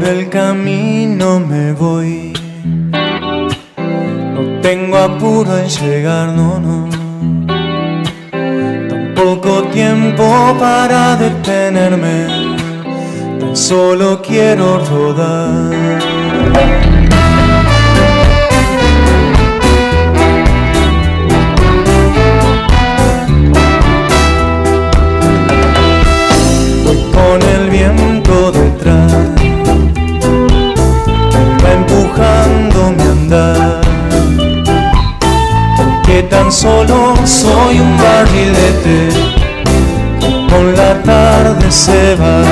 El camino me voy. No tengo apuro en llegar, no, no. Tampoco tiempo para detenerme. Tan solo quiero rodar. Con el viento empujándome a andar. Que tan solo soy un barril de té, con la tarde se va.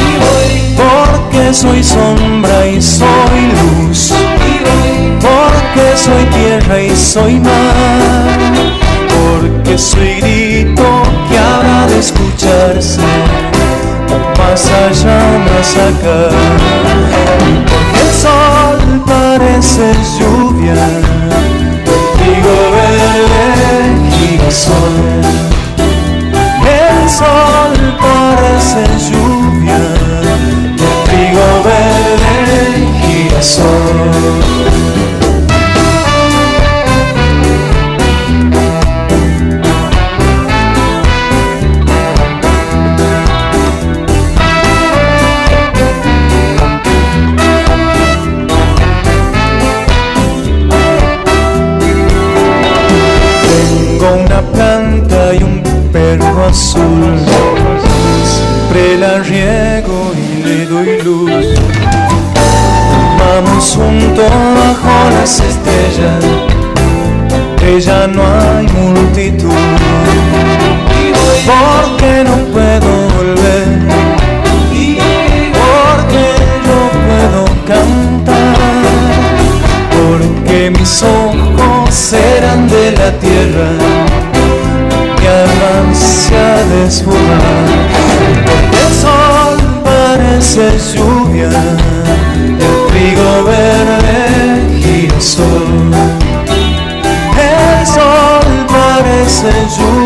Y porque soy sombra y soy luz. Y porque soy tierra y soy mar. Porque soy grito que habrá de escucharse más allá, más acá. El sol parece lluvia, digo verde girasol. El sol parece lluvia, digo verde girasol. Azul. Siempre la riego y le doy luz. Vamos juntos bajo las estrellas. Ella no hay multitud. Porque no puedo volver. Porque yo puedo cantar. que mis ojos serán de la tierra, alma se ha de esfumar, porque el sol parece lluvia, el trigo verde girasol. El sol parece lluvia,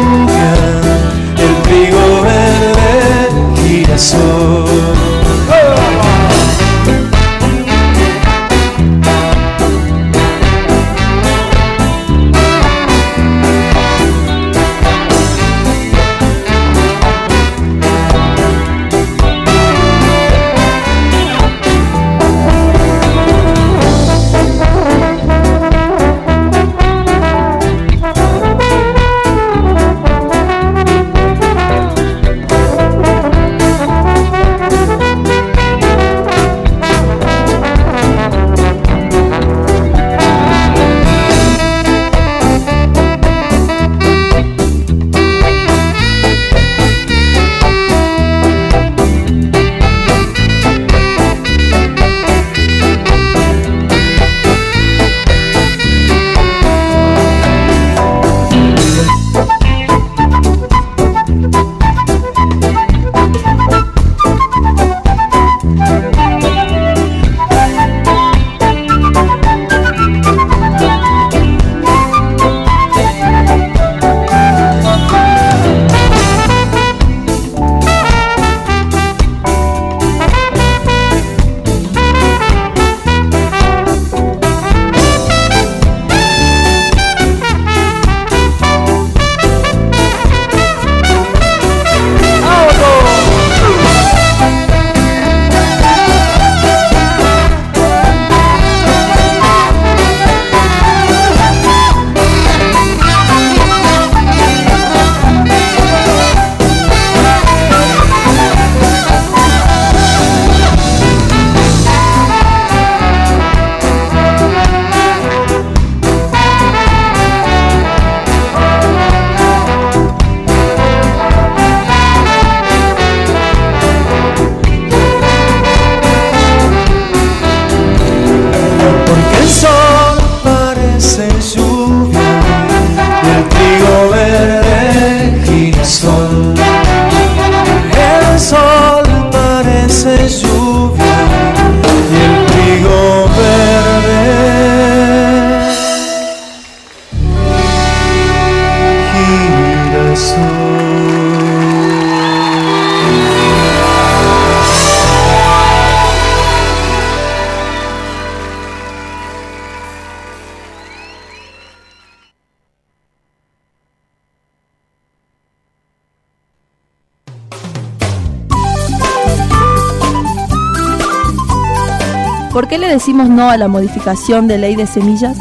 no a la modificación de ley de semillas?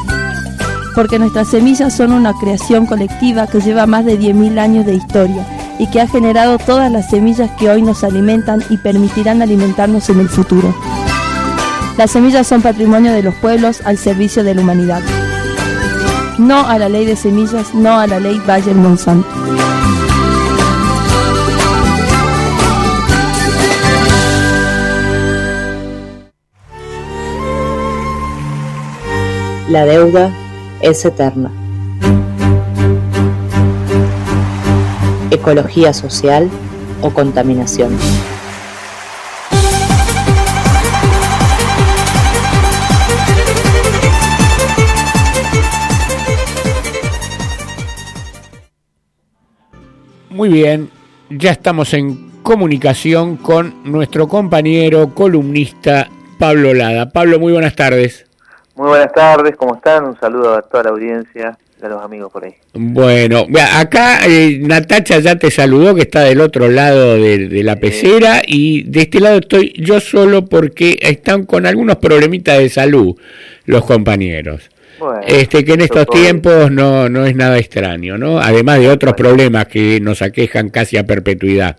Porque nuestras semillas son una creación colectiva que lleva más de 10.000 años de historia y que ha generado todas las semillas que hoy nos alimentan y permitirán alimentarnos en el futuro. Las semillas son patrimonio de los pueblos al servicio de la humanidad. No a la ley de semillas, no a la ley Bayer La deuda es eterna. Ecología social o contaminación. Muy bien, ya estamos en comunicación con nuestro compañero columnista Pablo Lada. Pablo, muy buenas tardes. Muy buenas tardes, ¿cómo están? Un saludo a toda la audiencia y a los amigos por ahí. Bueno, acá eh, Natacha ya te saludó, que está del otro lado de, de la pecera, y de este lado estoy yo solo porque están con algunos problemitas de salud los compañeros. Bueno, Este que en estos tiempos no, no es nada extraño, ¿no? Además de otros problemas que nos aquejan casi a perpetuidad.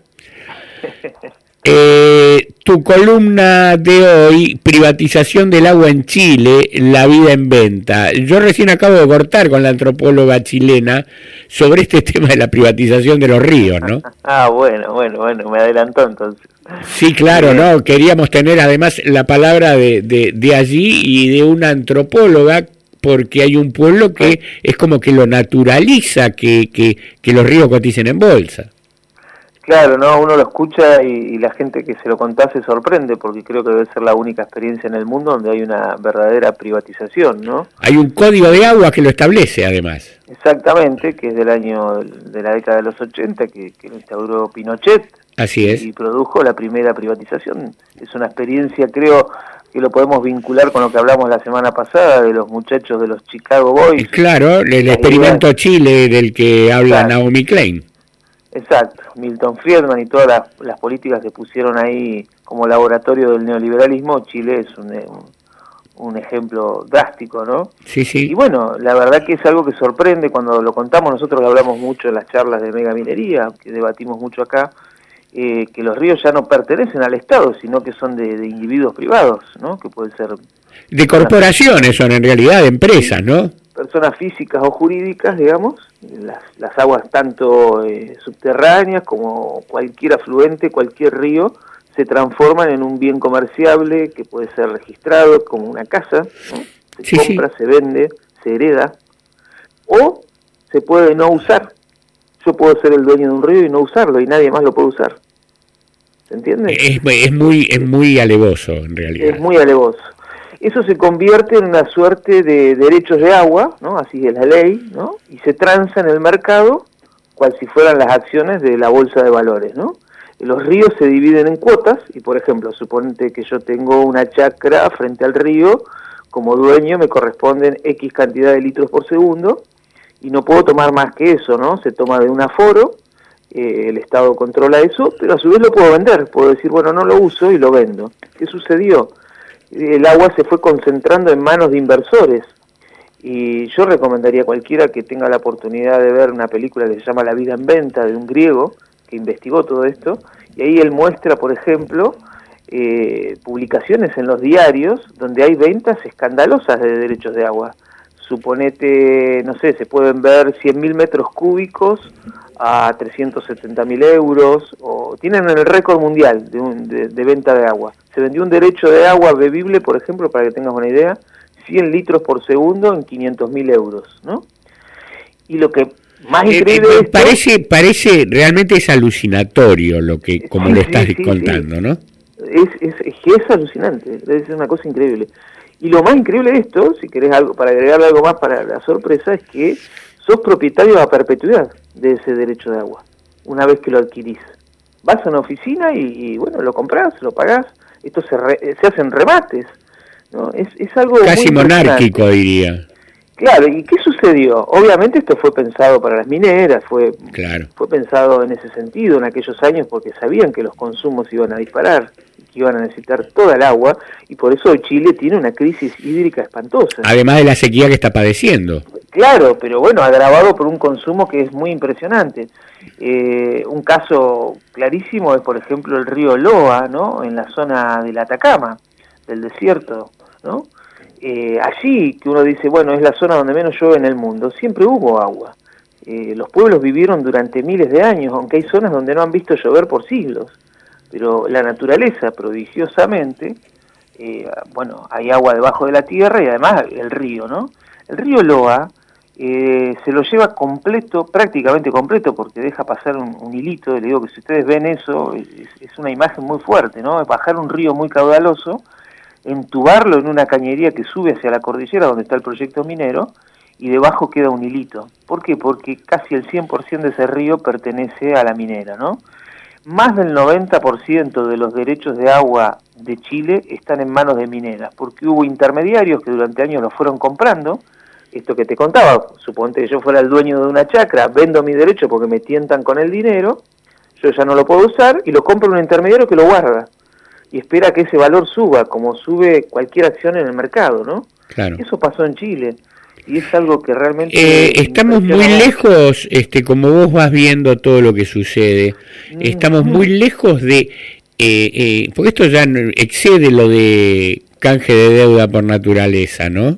Eh, tu columna de hoy, privatización del agua en Chile, la vida en venta. Yo recién acabo de cortar con la antropóloga chilena sobre este tema de la privatización de los ríos, ¿no? Ah, bueno, bueno, bueno, me adelantó entonces. Sí, claro, ¿no? Queríamos tener además la palabra de, de, de allí y de una antropóloga porque hay un pueblo que es como que lo naturaliza que, que, que los ríos coticen en bolsa. Claro, no, uno lo escucha y, y la gente que se lo contá se sorprende porque creo que debe ser la única experiencia en el mundo donde hay una verdadera privatización, ¿no? Hay un código de agua que lo establece además. Exactamente, que es del año de la década de los 80 que, que lo instauró Pinochet Así es. y produjo la primera privatización. Es una experiencia, creo, que lo podemos vincular con lo que hablamos la semana pasada de los muchachos de los Chicago Boys. Claro, el experimento Chile del que habla Claro. Naomi Klein. Exacto, Milton Friedman y todas las, las políticas que pusieron ahí como laboratorio del neoliberalismo, Chile es un, un, un ejemplo drástico, ¿no? Sí, sí. Y bueno, la verdad que es algo que sorprende cuando lo contamos, nosotros lo hablamos mucho en las charlas de mega minería, que debatimos mucho acá, eh, que los ríos ya no pertenecen al Estado, sino que son de, de individuos privados, ¿no? Que pueden ser De corporaciones son en realidad, de empresas, ¿no? Personas físicas o jurídicas, digamos, las, las aguas tanto eh, subterráneas como cualquier afluente, cualquier río, se transforman en un bien comerciable que puede ser registrado como una casa, ¿no? se Sí, sí. compra, se vende, se hereda, o se puede no usar. Yo puedo ser el dueño de un río y no usarlo y nadie más lo puede usar. ¿Se entiende? Es, es muy es muy alevoso en realidad. es muy alevoso. Eso se convierte en una suerte de derechos de agua, ¿no? Así es la ley, ¿no? Y se transa en el mercado cual si fueran las acciones de la bolsa de valores, ¿no? Los ríos se dividen en cuotas y, por ejemplo, suponete que yo tengo una chacra frente al río, como dueño me corresponden X cantidad de litros por segundo y no puedo tomar más que eso, ¿no? Se toma de un aforo, eh, el Estado controla eso, pero a su vez lo puedo vender, puedo decir, bueno, no lo uso y lo vendo. ¿Qué sucedió? El agua se fue concentrando en manos de inversores y yo recomendaría a cualquiera que tenga la oportunidad de ver una película que se llama La vida en venta de un griego que investigó todo esto y ahí él muestra, por ejemplo, eh, publicaciones en los diarios donde hay ventas escandalosas de derechos de agua. Suponete, no sé, se pueden ver 100.000 metros cúbicos a 370.000 euros, o tienen el récord mundial de, un- de- de venta de agua. Se vendió un derecho de agua bebible, por ejemplo, para que tengas una idea, 100 litros por segundo en 500.000 euros, ¿no? Y lo que más Eh, increíble eh, esto- parece parece realmente es alucinatorio lo que como Sí, lo estás sí, sí. contando, ¿no? es, es, es alucinante, es una cosa increíble. Y lo más increíble de esto, si querés algo para agregarle algo más para la sorpresa, es que sos propietario a perpetuidad de ese derecho de agua, una vez que lo adquirís. Vas a una oficina y, y, bueno, lo compras, lo pagás, esto se, re- se hacen remates, ¿no? Es, es algo Casi monárquico diría. Claro, ¿y qué sucedió? Obviamente esto fue pensado para las mineras, fue, Claro. fue pensado en ese sentido en aquellos años porque sabían que los consumos iban a disparar, que iban a necesitar toda el agua y por eso Chile tiene una crisis hídrica espantosa. Además de la sequía que está padeciendo. Claro, pero bueno, agravado por un consumo que es muy impresionante. Eh, un caso clarísimo es, por ejemplo, el río Loa, ¿no? En la zona del Atacama, del desierto, ¿no? Eh, allí que uno dice, bueno, es la zona donde menos llueve en el mundo, siempre hubo agua. Eh, los pueblos vivieron durante miles de años, aunque hay zonas donde no han visto llover por siglos. Pero la naturaleza, prodigiosamente, eh, bueno, hay agua debajo de la tierra y además el río, ¿no? El río Loa eh, se lo lleva completo, prácticamente completo, porque deja pasar un, hilito, le digo que si ustedes ven eso, es, una imagen muy fuerte, ¿no? Bajar un río muy caudaloso, entubarlo en una cañería que sube hacia la cordillera donde está el proyecto minero, y debajo queda un hilito. ¿Por qué? Porque casi el 100% de ese río pertenece a la minera, ¿no? Más del 90% de los derechos de agua de Chile están en manos de mineras, porque hubo intermediarios que durante años los fueron comprando. Esto que te contaba, suponte que yo fuera el dueño de una chacra, vendo mi derecho porque me tientan con el dinero, yo ya no lo puedo usar y lo compro un intermediario que lo guarda y espera que ese valor suba, como sube cualquier acción en el mercado, ¿no? Claro. Eso pasó en Chile y es algo que realmente... Eh, estamos muy lejos, este, como vos vas viendo todo lo que sucede, Mm, estamos muy lejos de, eh, eh, porque esto ya no- excede lo de canje de deuda por naturaleza, ¿no?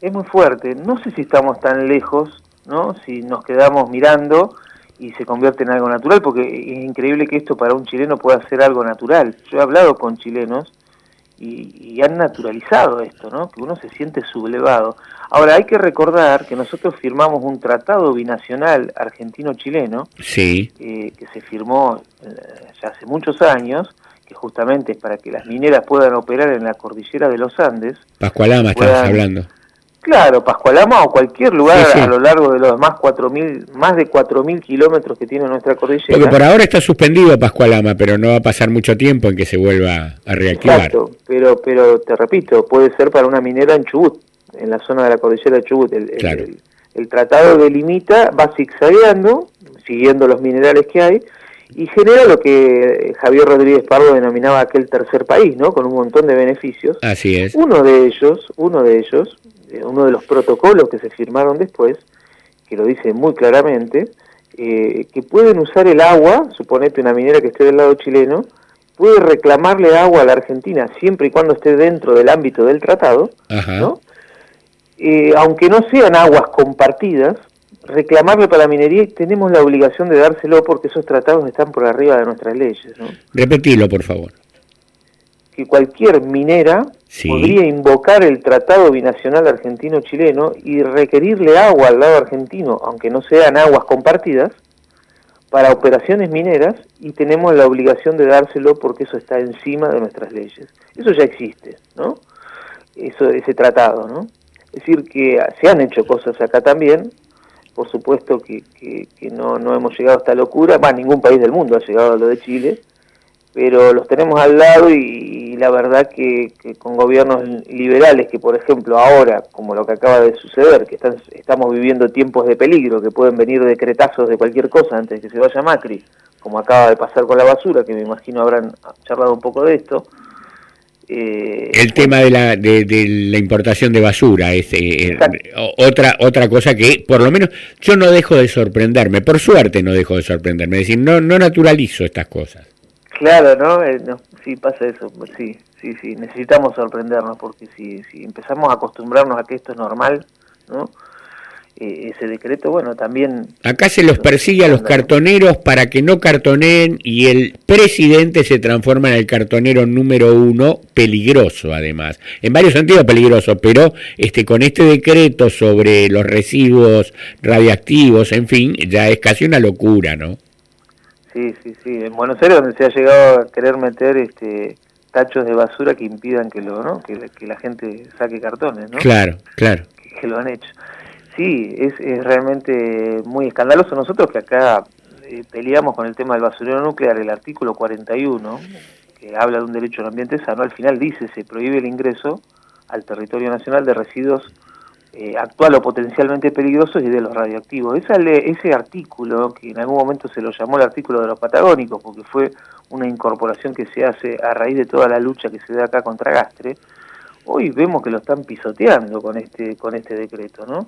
Es muy fuerte. No sé si estamos tan lejos, ¿no? Si nos quedamos mirando y se convierte en algo natural, porque es increíble que esto para un chileno pueda ser algo natural. Yo he hablado con chilenos y, y han naturalizado esto, ¿no? Que uno se siente sublevado. Ahora, hay que recordar que nosotros firmamos un tratado binacional argentino-chileno, Sí, eh, que se firmó eh, ya hace muchos años, que justamente es para que las mineras puedan operar en la cordillera de los Andes. Pascualama Puedan- estamos hablando. Claro, Pascualama o cualquier lugar Sí, sí. a lo largo de los más, 4000, más de 4.000 kilómetros que tiene nuestra cordillera. Porque por ahora está suspendido Pascualama, pero no va a pasar mucho tiempo en que se vuelva a reactivar. Exacto, pero, pero te repito, puede ser para una minera en Chubut, en la zona de la cordillera de Chubut. El, Claro. el- el tratado delimita, va zigzagueando, siguiendo los minerales que hay, y genera lo que Javier Rodríguez Pardo denominaba aquel tercer país, ¿no? Con un montón de beneficios. Así es. Uno de ellos, uno de ellos, eh, uno de los protocolos que se firmaron después, que lo dice muy claramente, eh, que pueden usar el agua, suponete una minera que esté del lado chileno, puede reclamarle agua a la Argentina siempre y cuando esté dentro del ámbito del tratado, Ajá. ¿no? Eh, aunque no sean aguas compartidas, reclamarle para la minería y tenemos la obligación de dárselo porque esos tratados están por arriba de nuestras leyes, ¿no? Repetilo, por favor. Que cualquier minera Sí. podría invocar el Tratado Binacional Argentino-Chileno y requerirle agua al lado argentino, aunque no sean aguas compartidas, para operaciones mineras y tenemos la obligación de dárselo porque eso está encima de nuestras leyes. Eso ya existe, ¿no? Eso, ese tratado, ¿no? Es decir, que se han hecho cosas acá también, por supuesto que, que- que no, no hemos llegado a esta locura, más ningún país del mundo ha llegado a lo de Chile, pero los tenemos al lado y, y la verdad que, que con gobiernos liberales que por ejemplo ahora, como lo que acaba de suceder, que están, estamos viviendo tiempos de peligro, que pueden venir decretazos de cualquier cosa antes de que se vaya Macri, como acaba de pasar con la basura, que me imagino habrán charlado un poco de esto. eh, El tema de la, de, de la importación de basura es eh, o- otra, otra cosa que, por lo menos, yo no dejo de sorprenderme. Por suerte no dejo de sorprenderme. Es decir, no, no naturalizo estas cosas. Claro, ¿no? Eh, no, Sí, pasa eso, pues sí, sí, sí, necesitamos sorprendernos porque si, si empezamos a acostumbrarnos a que esto es normal, ¿no? Eh, ese decreto, bueno, también Acá se los persigue a los cartoneros para que no cartoneen y el presidente se transforma en el cartonero número uno, peligroso además. En varios sentidos peligroso, pero este con este decreto sobre los residuos radiactivos, en fin, ya es casi una locura, ¿no? Sí, sí, sí. En Buenos Aires donde se ha llegado a querer meter este tachos de basura que impidan que lo, ¿no? Que, la- que la gente saque cartones, ¿no? Claro, claro. Que, que lo han hecho. Sí, es, es realmente muy escandaloso. Nosotros que acá eh, peleamos con el tema del basurero nuclear, el artículo 41, que habla de un derecho al ambiente sano, al final dice se prohíbe el ingreso al territorio nacional de residuos eh, actual o potencialmente peligrosos y de los radioactivos. Esa le- ese artículo, que en algún momento se lo llamó el artículo de los patagónicos, porque fue una incorporación que se hace a raíz de toda la lucha que se da acá contra Gastre, hoy vemos que lo están pisoteando con este, con este decreto, ¿no?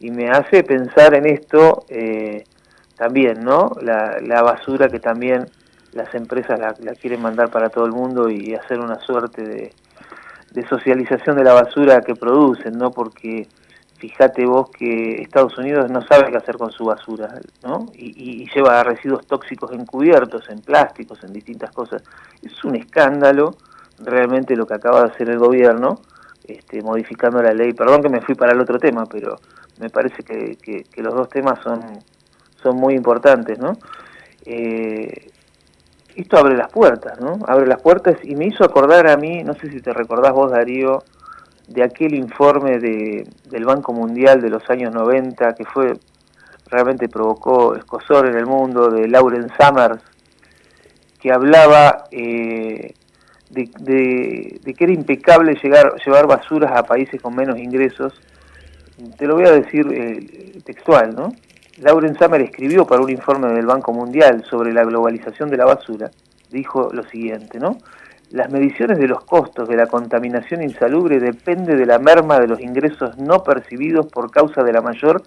Y me hace pensar en esto eh, también, ¿no? La, basura que también las empresas la quieren mandar para todo el mundo y hacer una suerte de, de socialización de la basura que producen, ¿no? Porque fíjate vos que Estados Unidos no sabe qué hacer con su basura, ¿no? Y, y- lleva residuos tóxicos encubiertos, en plásticos, en distintas cosas. Es un escándalo realmente lo que acaba de hacer el gobierno, este, modificando la ley. Perdón que me fui para el otro tema, pero me parece que, que- que los dos temas son, son muy importantes, ¿no? Eh, esto abre las puertas, ¿no? Abre las puertas y me hizo acordar a mí, no sé si te recordás vos, Darío, de aquel informe de, del Banco Mundial de los años 90 que fue realmente provocó escosor en el mundo de Lauren Summers que hablaba eh, de, de- que era impecable llegar, llevar basuras a países con menos ingresos. Te lo voy a decir eh, textual, ¿no? Lauren Summer escribió para un informe del Banco Mundial sobre la globalización de la basura. Dijo lo siguiente, ¿no? Las mediciones de los costos de la contaminación insalubre depende de la merma de los ingresos no percibidos por causa de la mayor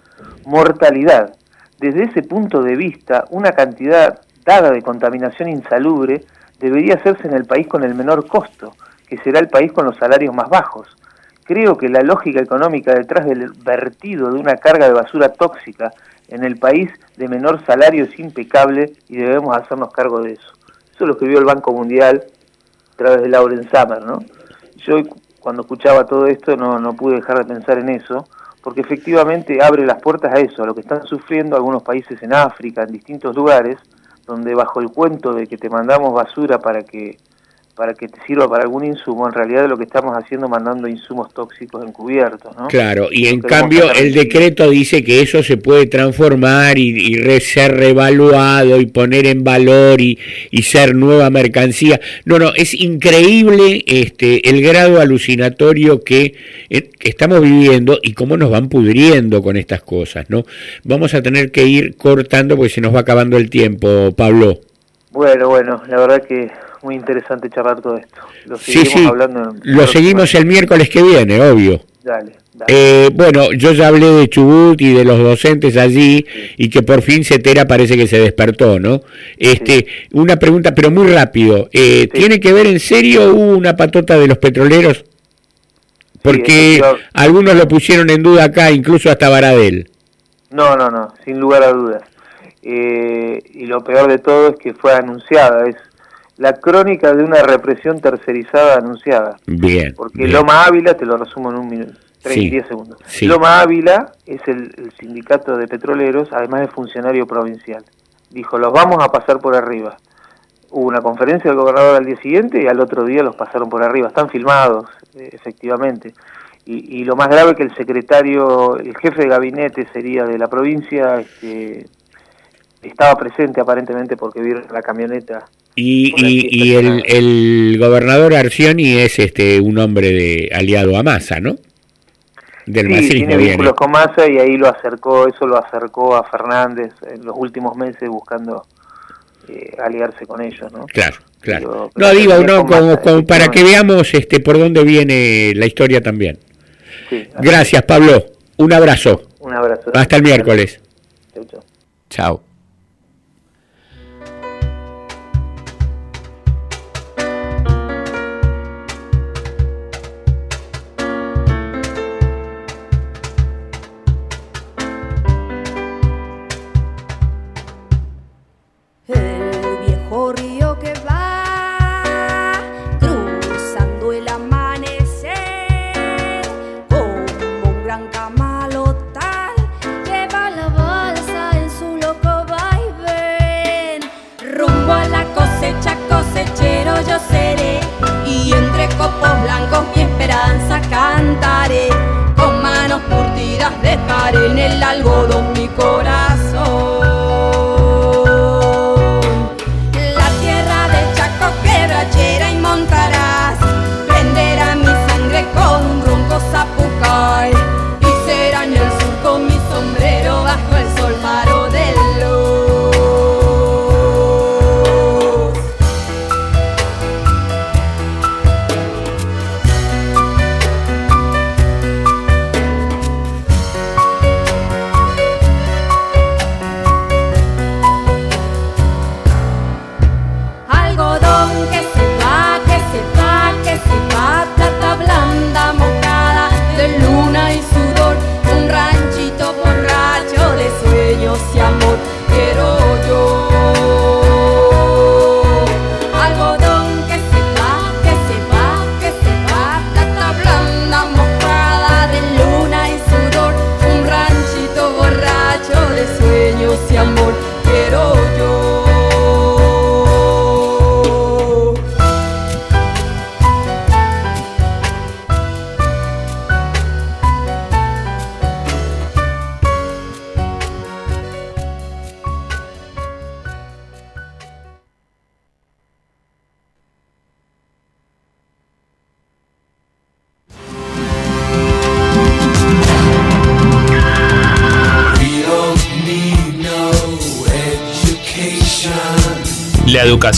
mortalidad. Desde ese punto de vista, una cantidad dada de contaminación insalubre debería hacerse en el país con el menor costo, que será el país con los salarios más bajos. Creo que la lógica económica detrás del vertido de una carga de basura tóxica en el país de menor salario es impecable y debemos hacernos cargo de eso. Eso lo escribió el Banco Mundial a través de Lauren Summer, ¿no? Yo cuando escuchaba todo esto no, no pude dejar de pensar en eso, porque efectivamente abre las puertas a eso, a lo que están sufriendo algunos países en África, en distintos lugares, donde bajo el cuento de que te mandamos basura para que para que te sirva para algún insumo, en realidad lo que estamos haciendo mandando insumos tóxicos encubiertos, ¿no? Claro, y No en cambio el decreto dice que eso se puede transformar y, y re- ser revaluado y poner en valor y, y ser nueva mercancía. No, no, es increíble este el grado alucinatorio que, eh, que estamos viviendo y cómo nos van pudriendo con estas cosas, ¿no? Vamos a tener que ir cortando porque se nos va acabando el tiempo, Pablo. Bueno, bueno, la verdad que muy interesante charlar todo esto. Lo Sí, seguiremos sí, hablando en lo seguimos el miércoles que viene, obvio. Dale, dale. Eh, bueno, yo ya hablé de Chubut y de los docentes allí y que por fin Cetera parece que se despertó, ¿no? Este, una pregunta, pero muy rápido. Eh, ¿Tiene que ver en serio hubo una patota de los petroleros? Porque algunos lo pusieron en duda acá, incluso hasta Baradel. No, no, no, sin lugar a dudas. Eh, y lo peor de todo es que fue anunciada, es la crónica de una represión tercerizada anunciada. Bien. Porque bien. Loma Ávila, te lo resumo en un minuto, 30, Sí, 10 segundos. sí. Loma Ávila es el, el sindicato de petroleros, además es funcionario provincial. Dijo, los vamos a pasar por arriba. Hubo una conferencia del gobernador al día siguiente y al otro día los pasaron por arriba. Están filmados, eh, efectivamente. Y, y lo más grave que el secretario, el jefe de gabinete sería de la provincia, este, estaba presente aparentemente porque vieron la camioneta. Y, y, el, el gobernador Arcioni es este un hombre de aliado a Massa, ¿no? Del Sí, masismo tiene vínculos con Massa y ahí lo acercó, eso lo acercó a Fernández en los últimos meses buscando eh, aliarse con ellos, ¿no? Claro, claro. Pero- No digo, no, como, Massa, como para que veamos este por dónde viene la historia también. Sí, Gracias, Pablo. Un abrazo. un abrazo. Hasta el miércoles. Chau. Chao.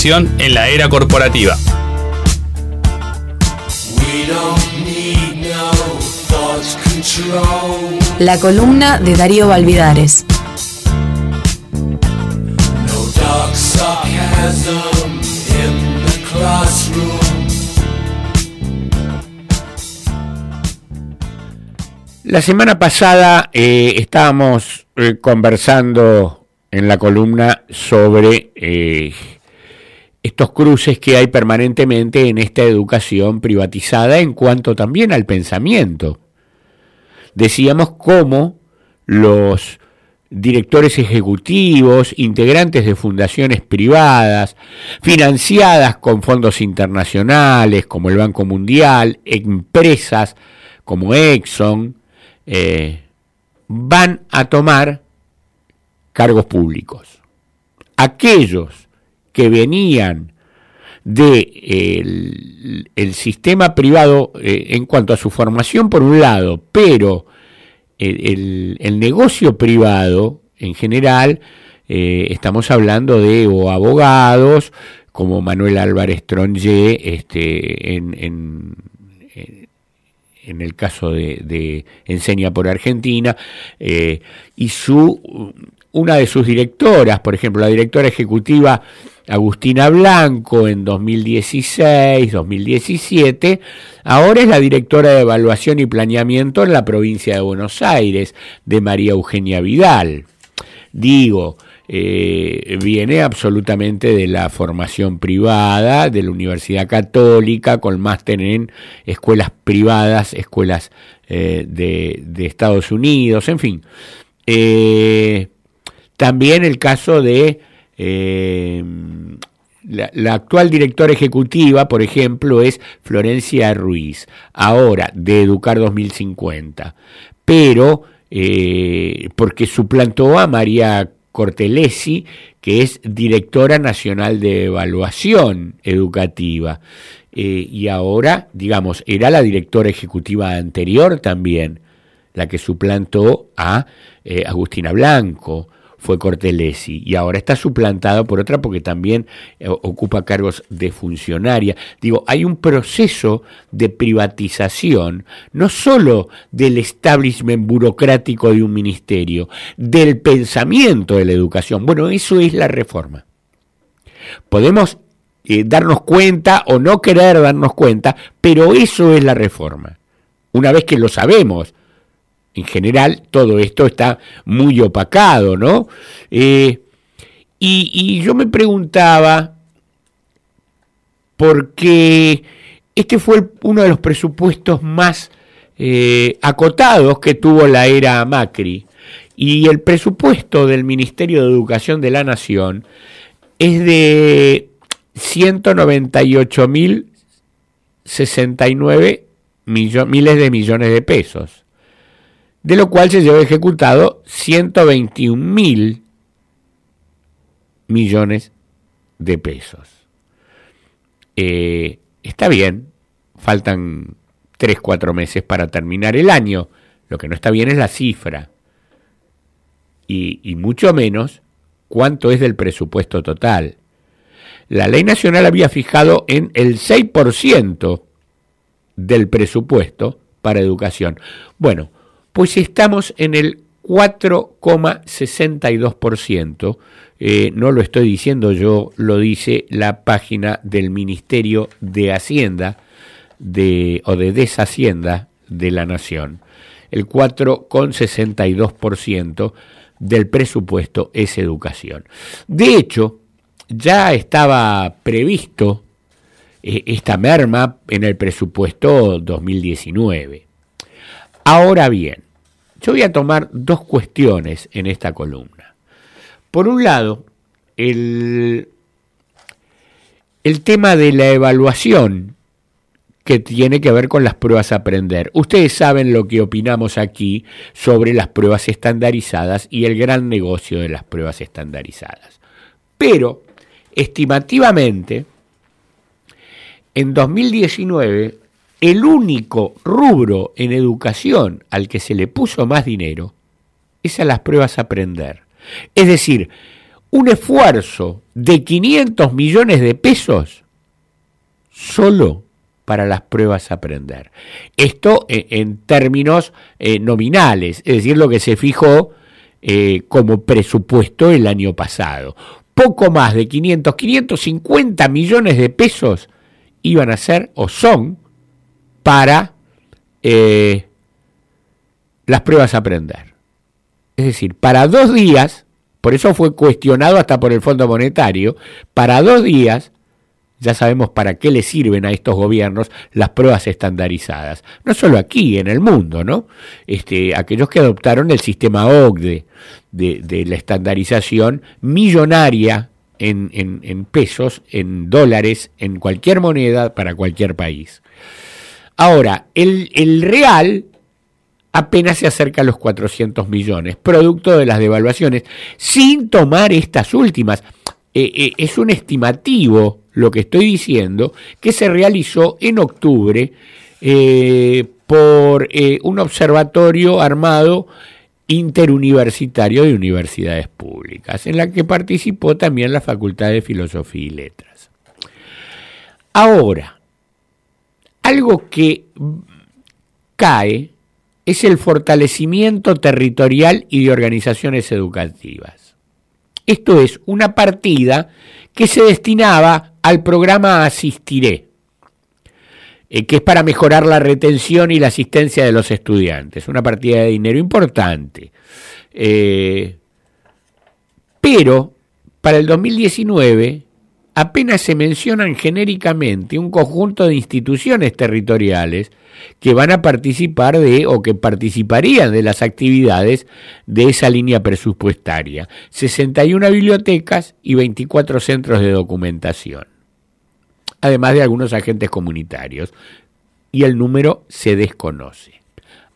En la era corporativa. La columna de Darío Valvidares. No dark sarcasm in the classroom. La semana pasada eh, estábamos eh, conversando en la columna sobre eh, estos cruces que hay permanentemente en esta educación privatizada en cuanto también al pensamiento. decíamos cómo los directores ejecutivos, integrantes de fundaciones privadas, financiadas con fondos internacionales como el Banco Mundial, empresas como Exxon, eh, van a tomar cargos públicos. Aquellos que venían del de el sistema privado eh, en cuanto a su formación por un lado, pero el, negocio privado en general, eh, estamos hablando de o abogados como Manuel Álvarez Tronje este, en, en, el caso de, de, Enseña por Argentina, eh, y su una de sus directoras, por ejemplo, la directora ejecutiva Agustina Blanco en 2016, 2017, ahora es la directora de evaluación y planeamiento en la provincia de Buenos Aires, de María Eugenia Vidal. Digo, eh, viene absolutamente de la formación privada, de la Universidad Católica, con máster en escuelas privadas, escuelas eh, de, Estados Unidos, en fin. Eh, también el caso de eh, la, actual directora ejecutiva, por ejemplo, es Florencia Ruiz, ahora de Educar 2050, pero eh, porque suplantó a María Cortelesi, que es directora nacional de evaluación educativa. Eh, y ahora, digamos, era la directora ejecutiva anterior también, la que suplantó a Agustina Blanco fue Cortelesi y ahora está suplantado por otra porque también eh, ocupa cargos de funcionaria. Digo, hay un proceso de privatización no solo del establishment burocrático de un ministerio, del pensamiento de la educación. Bueno, eso es la reforma. Podemos eh, darnos cuenta o no querer darnos cuenta, pero eso es la reforma. Una vez que lo sabemos, en general todo esto está muy opacado, ¿no? Eh, y, yo me preguntaba, porque este fue uno de los presupuestos más eh, acotados que tuvo la era Macri, y el presupuesto del Ministerio de Educación de la Nación es de 198.069 miles de millones de pesos de lo cual se llevó ejecutado 121 mil millones de pesos. Eh, está bien, faltan 3, 4 meses para terminar el año, lo que no está bien es la cifra, y, y mucho menos cuánto es del presupuesto total. La ley nacional había fijado en el 6% del presupuesto para educación. Bueno, pues estamos en el 4,62%. Eh, no lo estoy diciendo yo, lo dice la página del Ministerio de Hacienda o de Deshacienda de la Nación. El 4,62% del presupuesto es educación. De hecho, ya estaba previsto eh, esta merma en el presupuesto 2019. Ahora bien, yo voy a tomar dos cuestiones en esta columna. Por un lado, el, tema de la evaluación que tiene que ver con las pruebas a aprender. Ustedes saben lo que opinamos aquí sobre las pruebas estandarizadas y el gran negocio de las pruebas estandarizadas. Pero, estimativamente, en 2019 el único rubro en educación al que se le puso más dinero es a las pruebas a aprender. Es decir, un esfuerzo de 500 millones de pesos solo para las pruebas a aprender. Esto en, términos eh, nominales, es decir, lo que se fijó eh, como presupuesto el año pasado. Poco más de 500, 550 millones de pesos iban a ser o son para eh, las pruebas a aprender. Es decir, para dos días, por eso fue cuestionado hasta por el Fondo Monetario, para dos días ya sabemos para qué le sirven a estos gobiernos las pruebas estandarizadas. No solo aquí, en el mundo, ¿no? Este, aquellos que adoptaron el sistema OCDE de, de la estandarización millonaria en pesos, en dólares, en cualquier moneda para cualquier país. Ahora, el, real apenas se acerca a los 400 millones, producto de las devaluaciones, sin tomar estas últimas. Eh, eh, es un estimativo lo que estoy diciendo, que se realizó en octubre eh, por un observatorio armado interuniversitario de universidades públicas, en la que participó también la Facultad de Filosofía y Letras. Ahora, algo que cae es el fortalecimiento territorial y de organizaciones educativas. Esto es una partida que se destinaba al programa Asistiré, eh, que es para mejorar la retención y la asistencia de los estudiantes, una partida de dinero importante. Eh, pero para el 2019 apenas se mencionan genéricamente un conjunto de instituciones territoriales que van a participar de o que participarían de las actividades de esa línea presupuestaria. 61 bibliotecas y 24 centros de documentación, además de algunos agentes comunitarios, y el número se desconoce.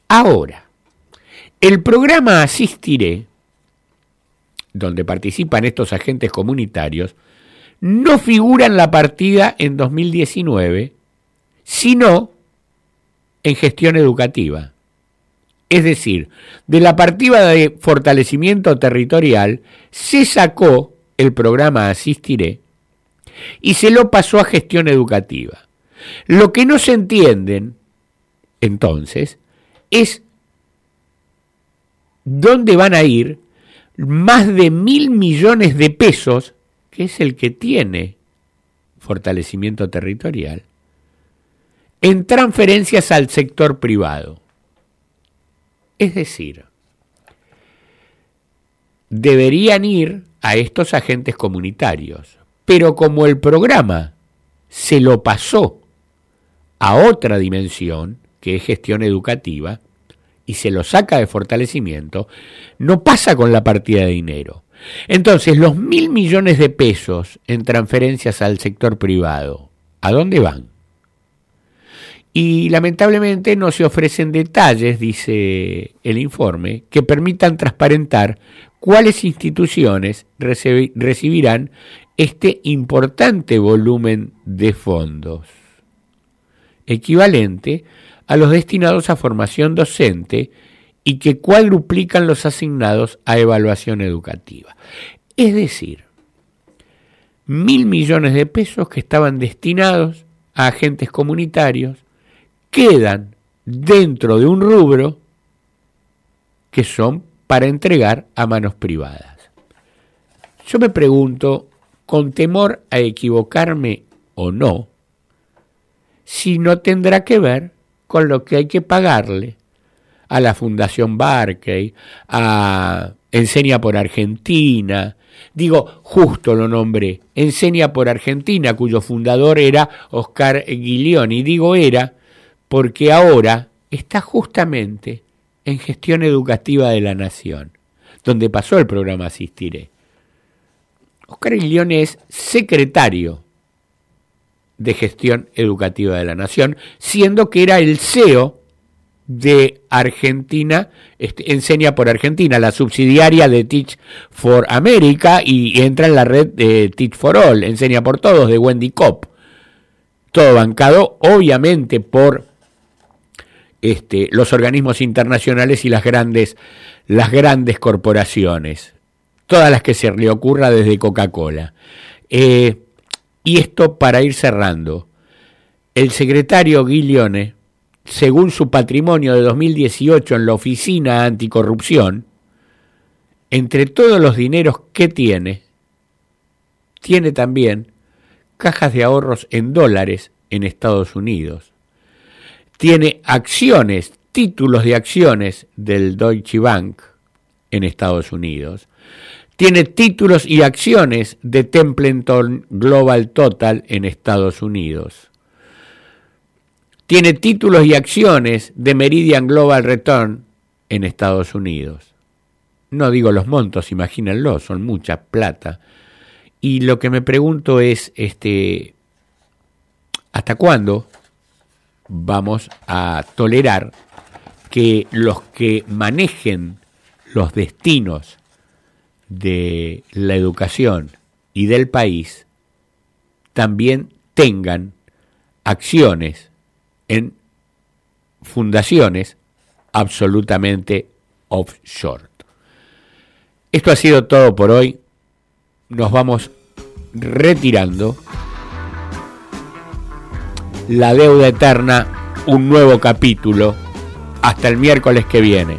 Ahora, el programa Asistiré, donde participan estos agentes comunitarios, no figura en la partida en 2019, sino en gestión educativa. Es decir, de la partida de fortalecimiento territorial se sacó el programa Asistiré y se lo pasó a gestión educativa. Lo que no se entienden, entonces, es dónde van a ir más de mil millones de pesos, que es el que tiene fortalecimiento territorial, en transferencias al sector privado. Es decir, deberían ir a estos agentes comunitarios, pero como el programa se lo pasó a otra dimensión, que es gestión educativa, y se lo saca de fortalecimiento, no pasa con la partida de dinero. Entonces, los mil millones de pesos en transferencias al sector privado, ¿a dónde van? Y lamentablemente no se ofrecen detalles, dice el informe, que permitan transparentar cuáles instituciones recibirán este importante volumen de fondos, equivalente a los destinados a formación docente y que cuadruplican los asignados a evaluación educativa. Es decir, mil millones de pesos que estaban destinados a agentes comunitarios quedan dentro de un rubro que son para entregar a manos privadas. Yo me pregunto, con temor a equivocarme o no, si no tendrá que ver con lo que hay que pagarle a la Fundación Barclay, a Enseña por Argentina, digo, justo lo nombré, Enseña por Argentina, cuyo fundador era Oscar Guilioni, digo era porque ahora está justamente en gestión educativa de la nación, donde pasó el programa Asistiré. Oscar Guilione es secretario de gestión educativa de la nación, siendo que era el CEO de Argentina, este, enseña por Argentina, la subsidiaria de Teach for America y entra en la red de Teach for All, enseña por todos, de Wendy Kopp. Todo bancado, obviamente, por este, los organismos internacionales y las grandes, las grandes corporaciones, todas las que se le ocurra desde Coca-Cola. Eh, y esto para ir cerrando. El secretario Guilione, según su patrimonio de 2018 en la Oficina Anticorrupción, entre todos los dineros que tiene, tiene también cajas de ahorros en dólares en Estados Unidos, tiene acciones, títulos de acciones del Deutsche Bank en Estados Unidos, tiene títulos y acciones de Templeton Global Total en Estados Unidos. Tiene títulos y acciones de Meridian Global Return en Estados Unidos. No digo los montos, imagínenlo, son mucha plata. Y lo que me pregunto es, este, ¿hasta cuándo vamos a tolerar que los que manejen los destinos de la educación y del país también tengan acciones en fundaciones absolutamente offshore. Esto ha sido todo por hoy. Nos vamos retirando. La deuda eterna, un nuevo capítulo. Hasta el miércoles que viene.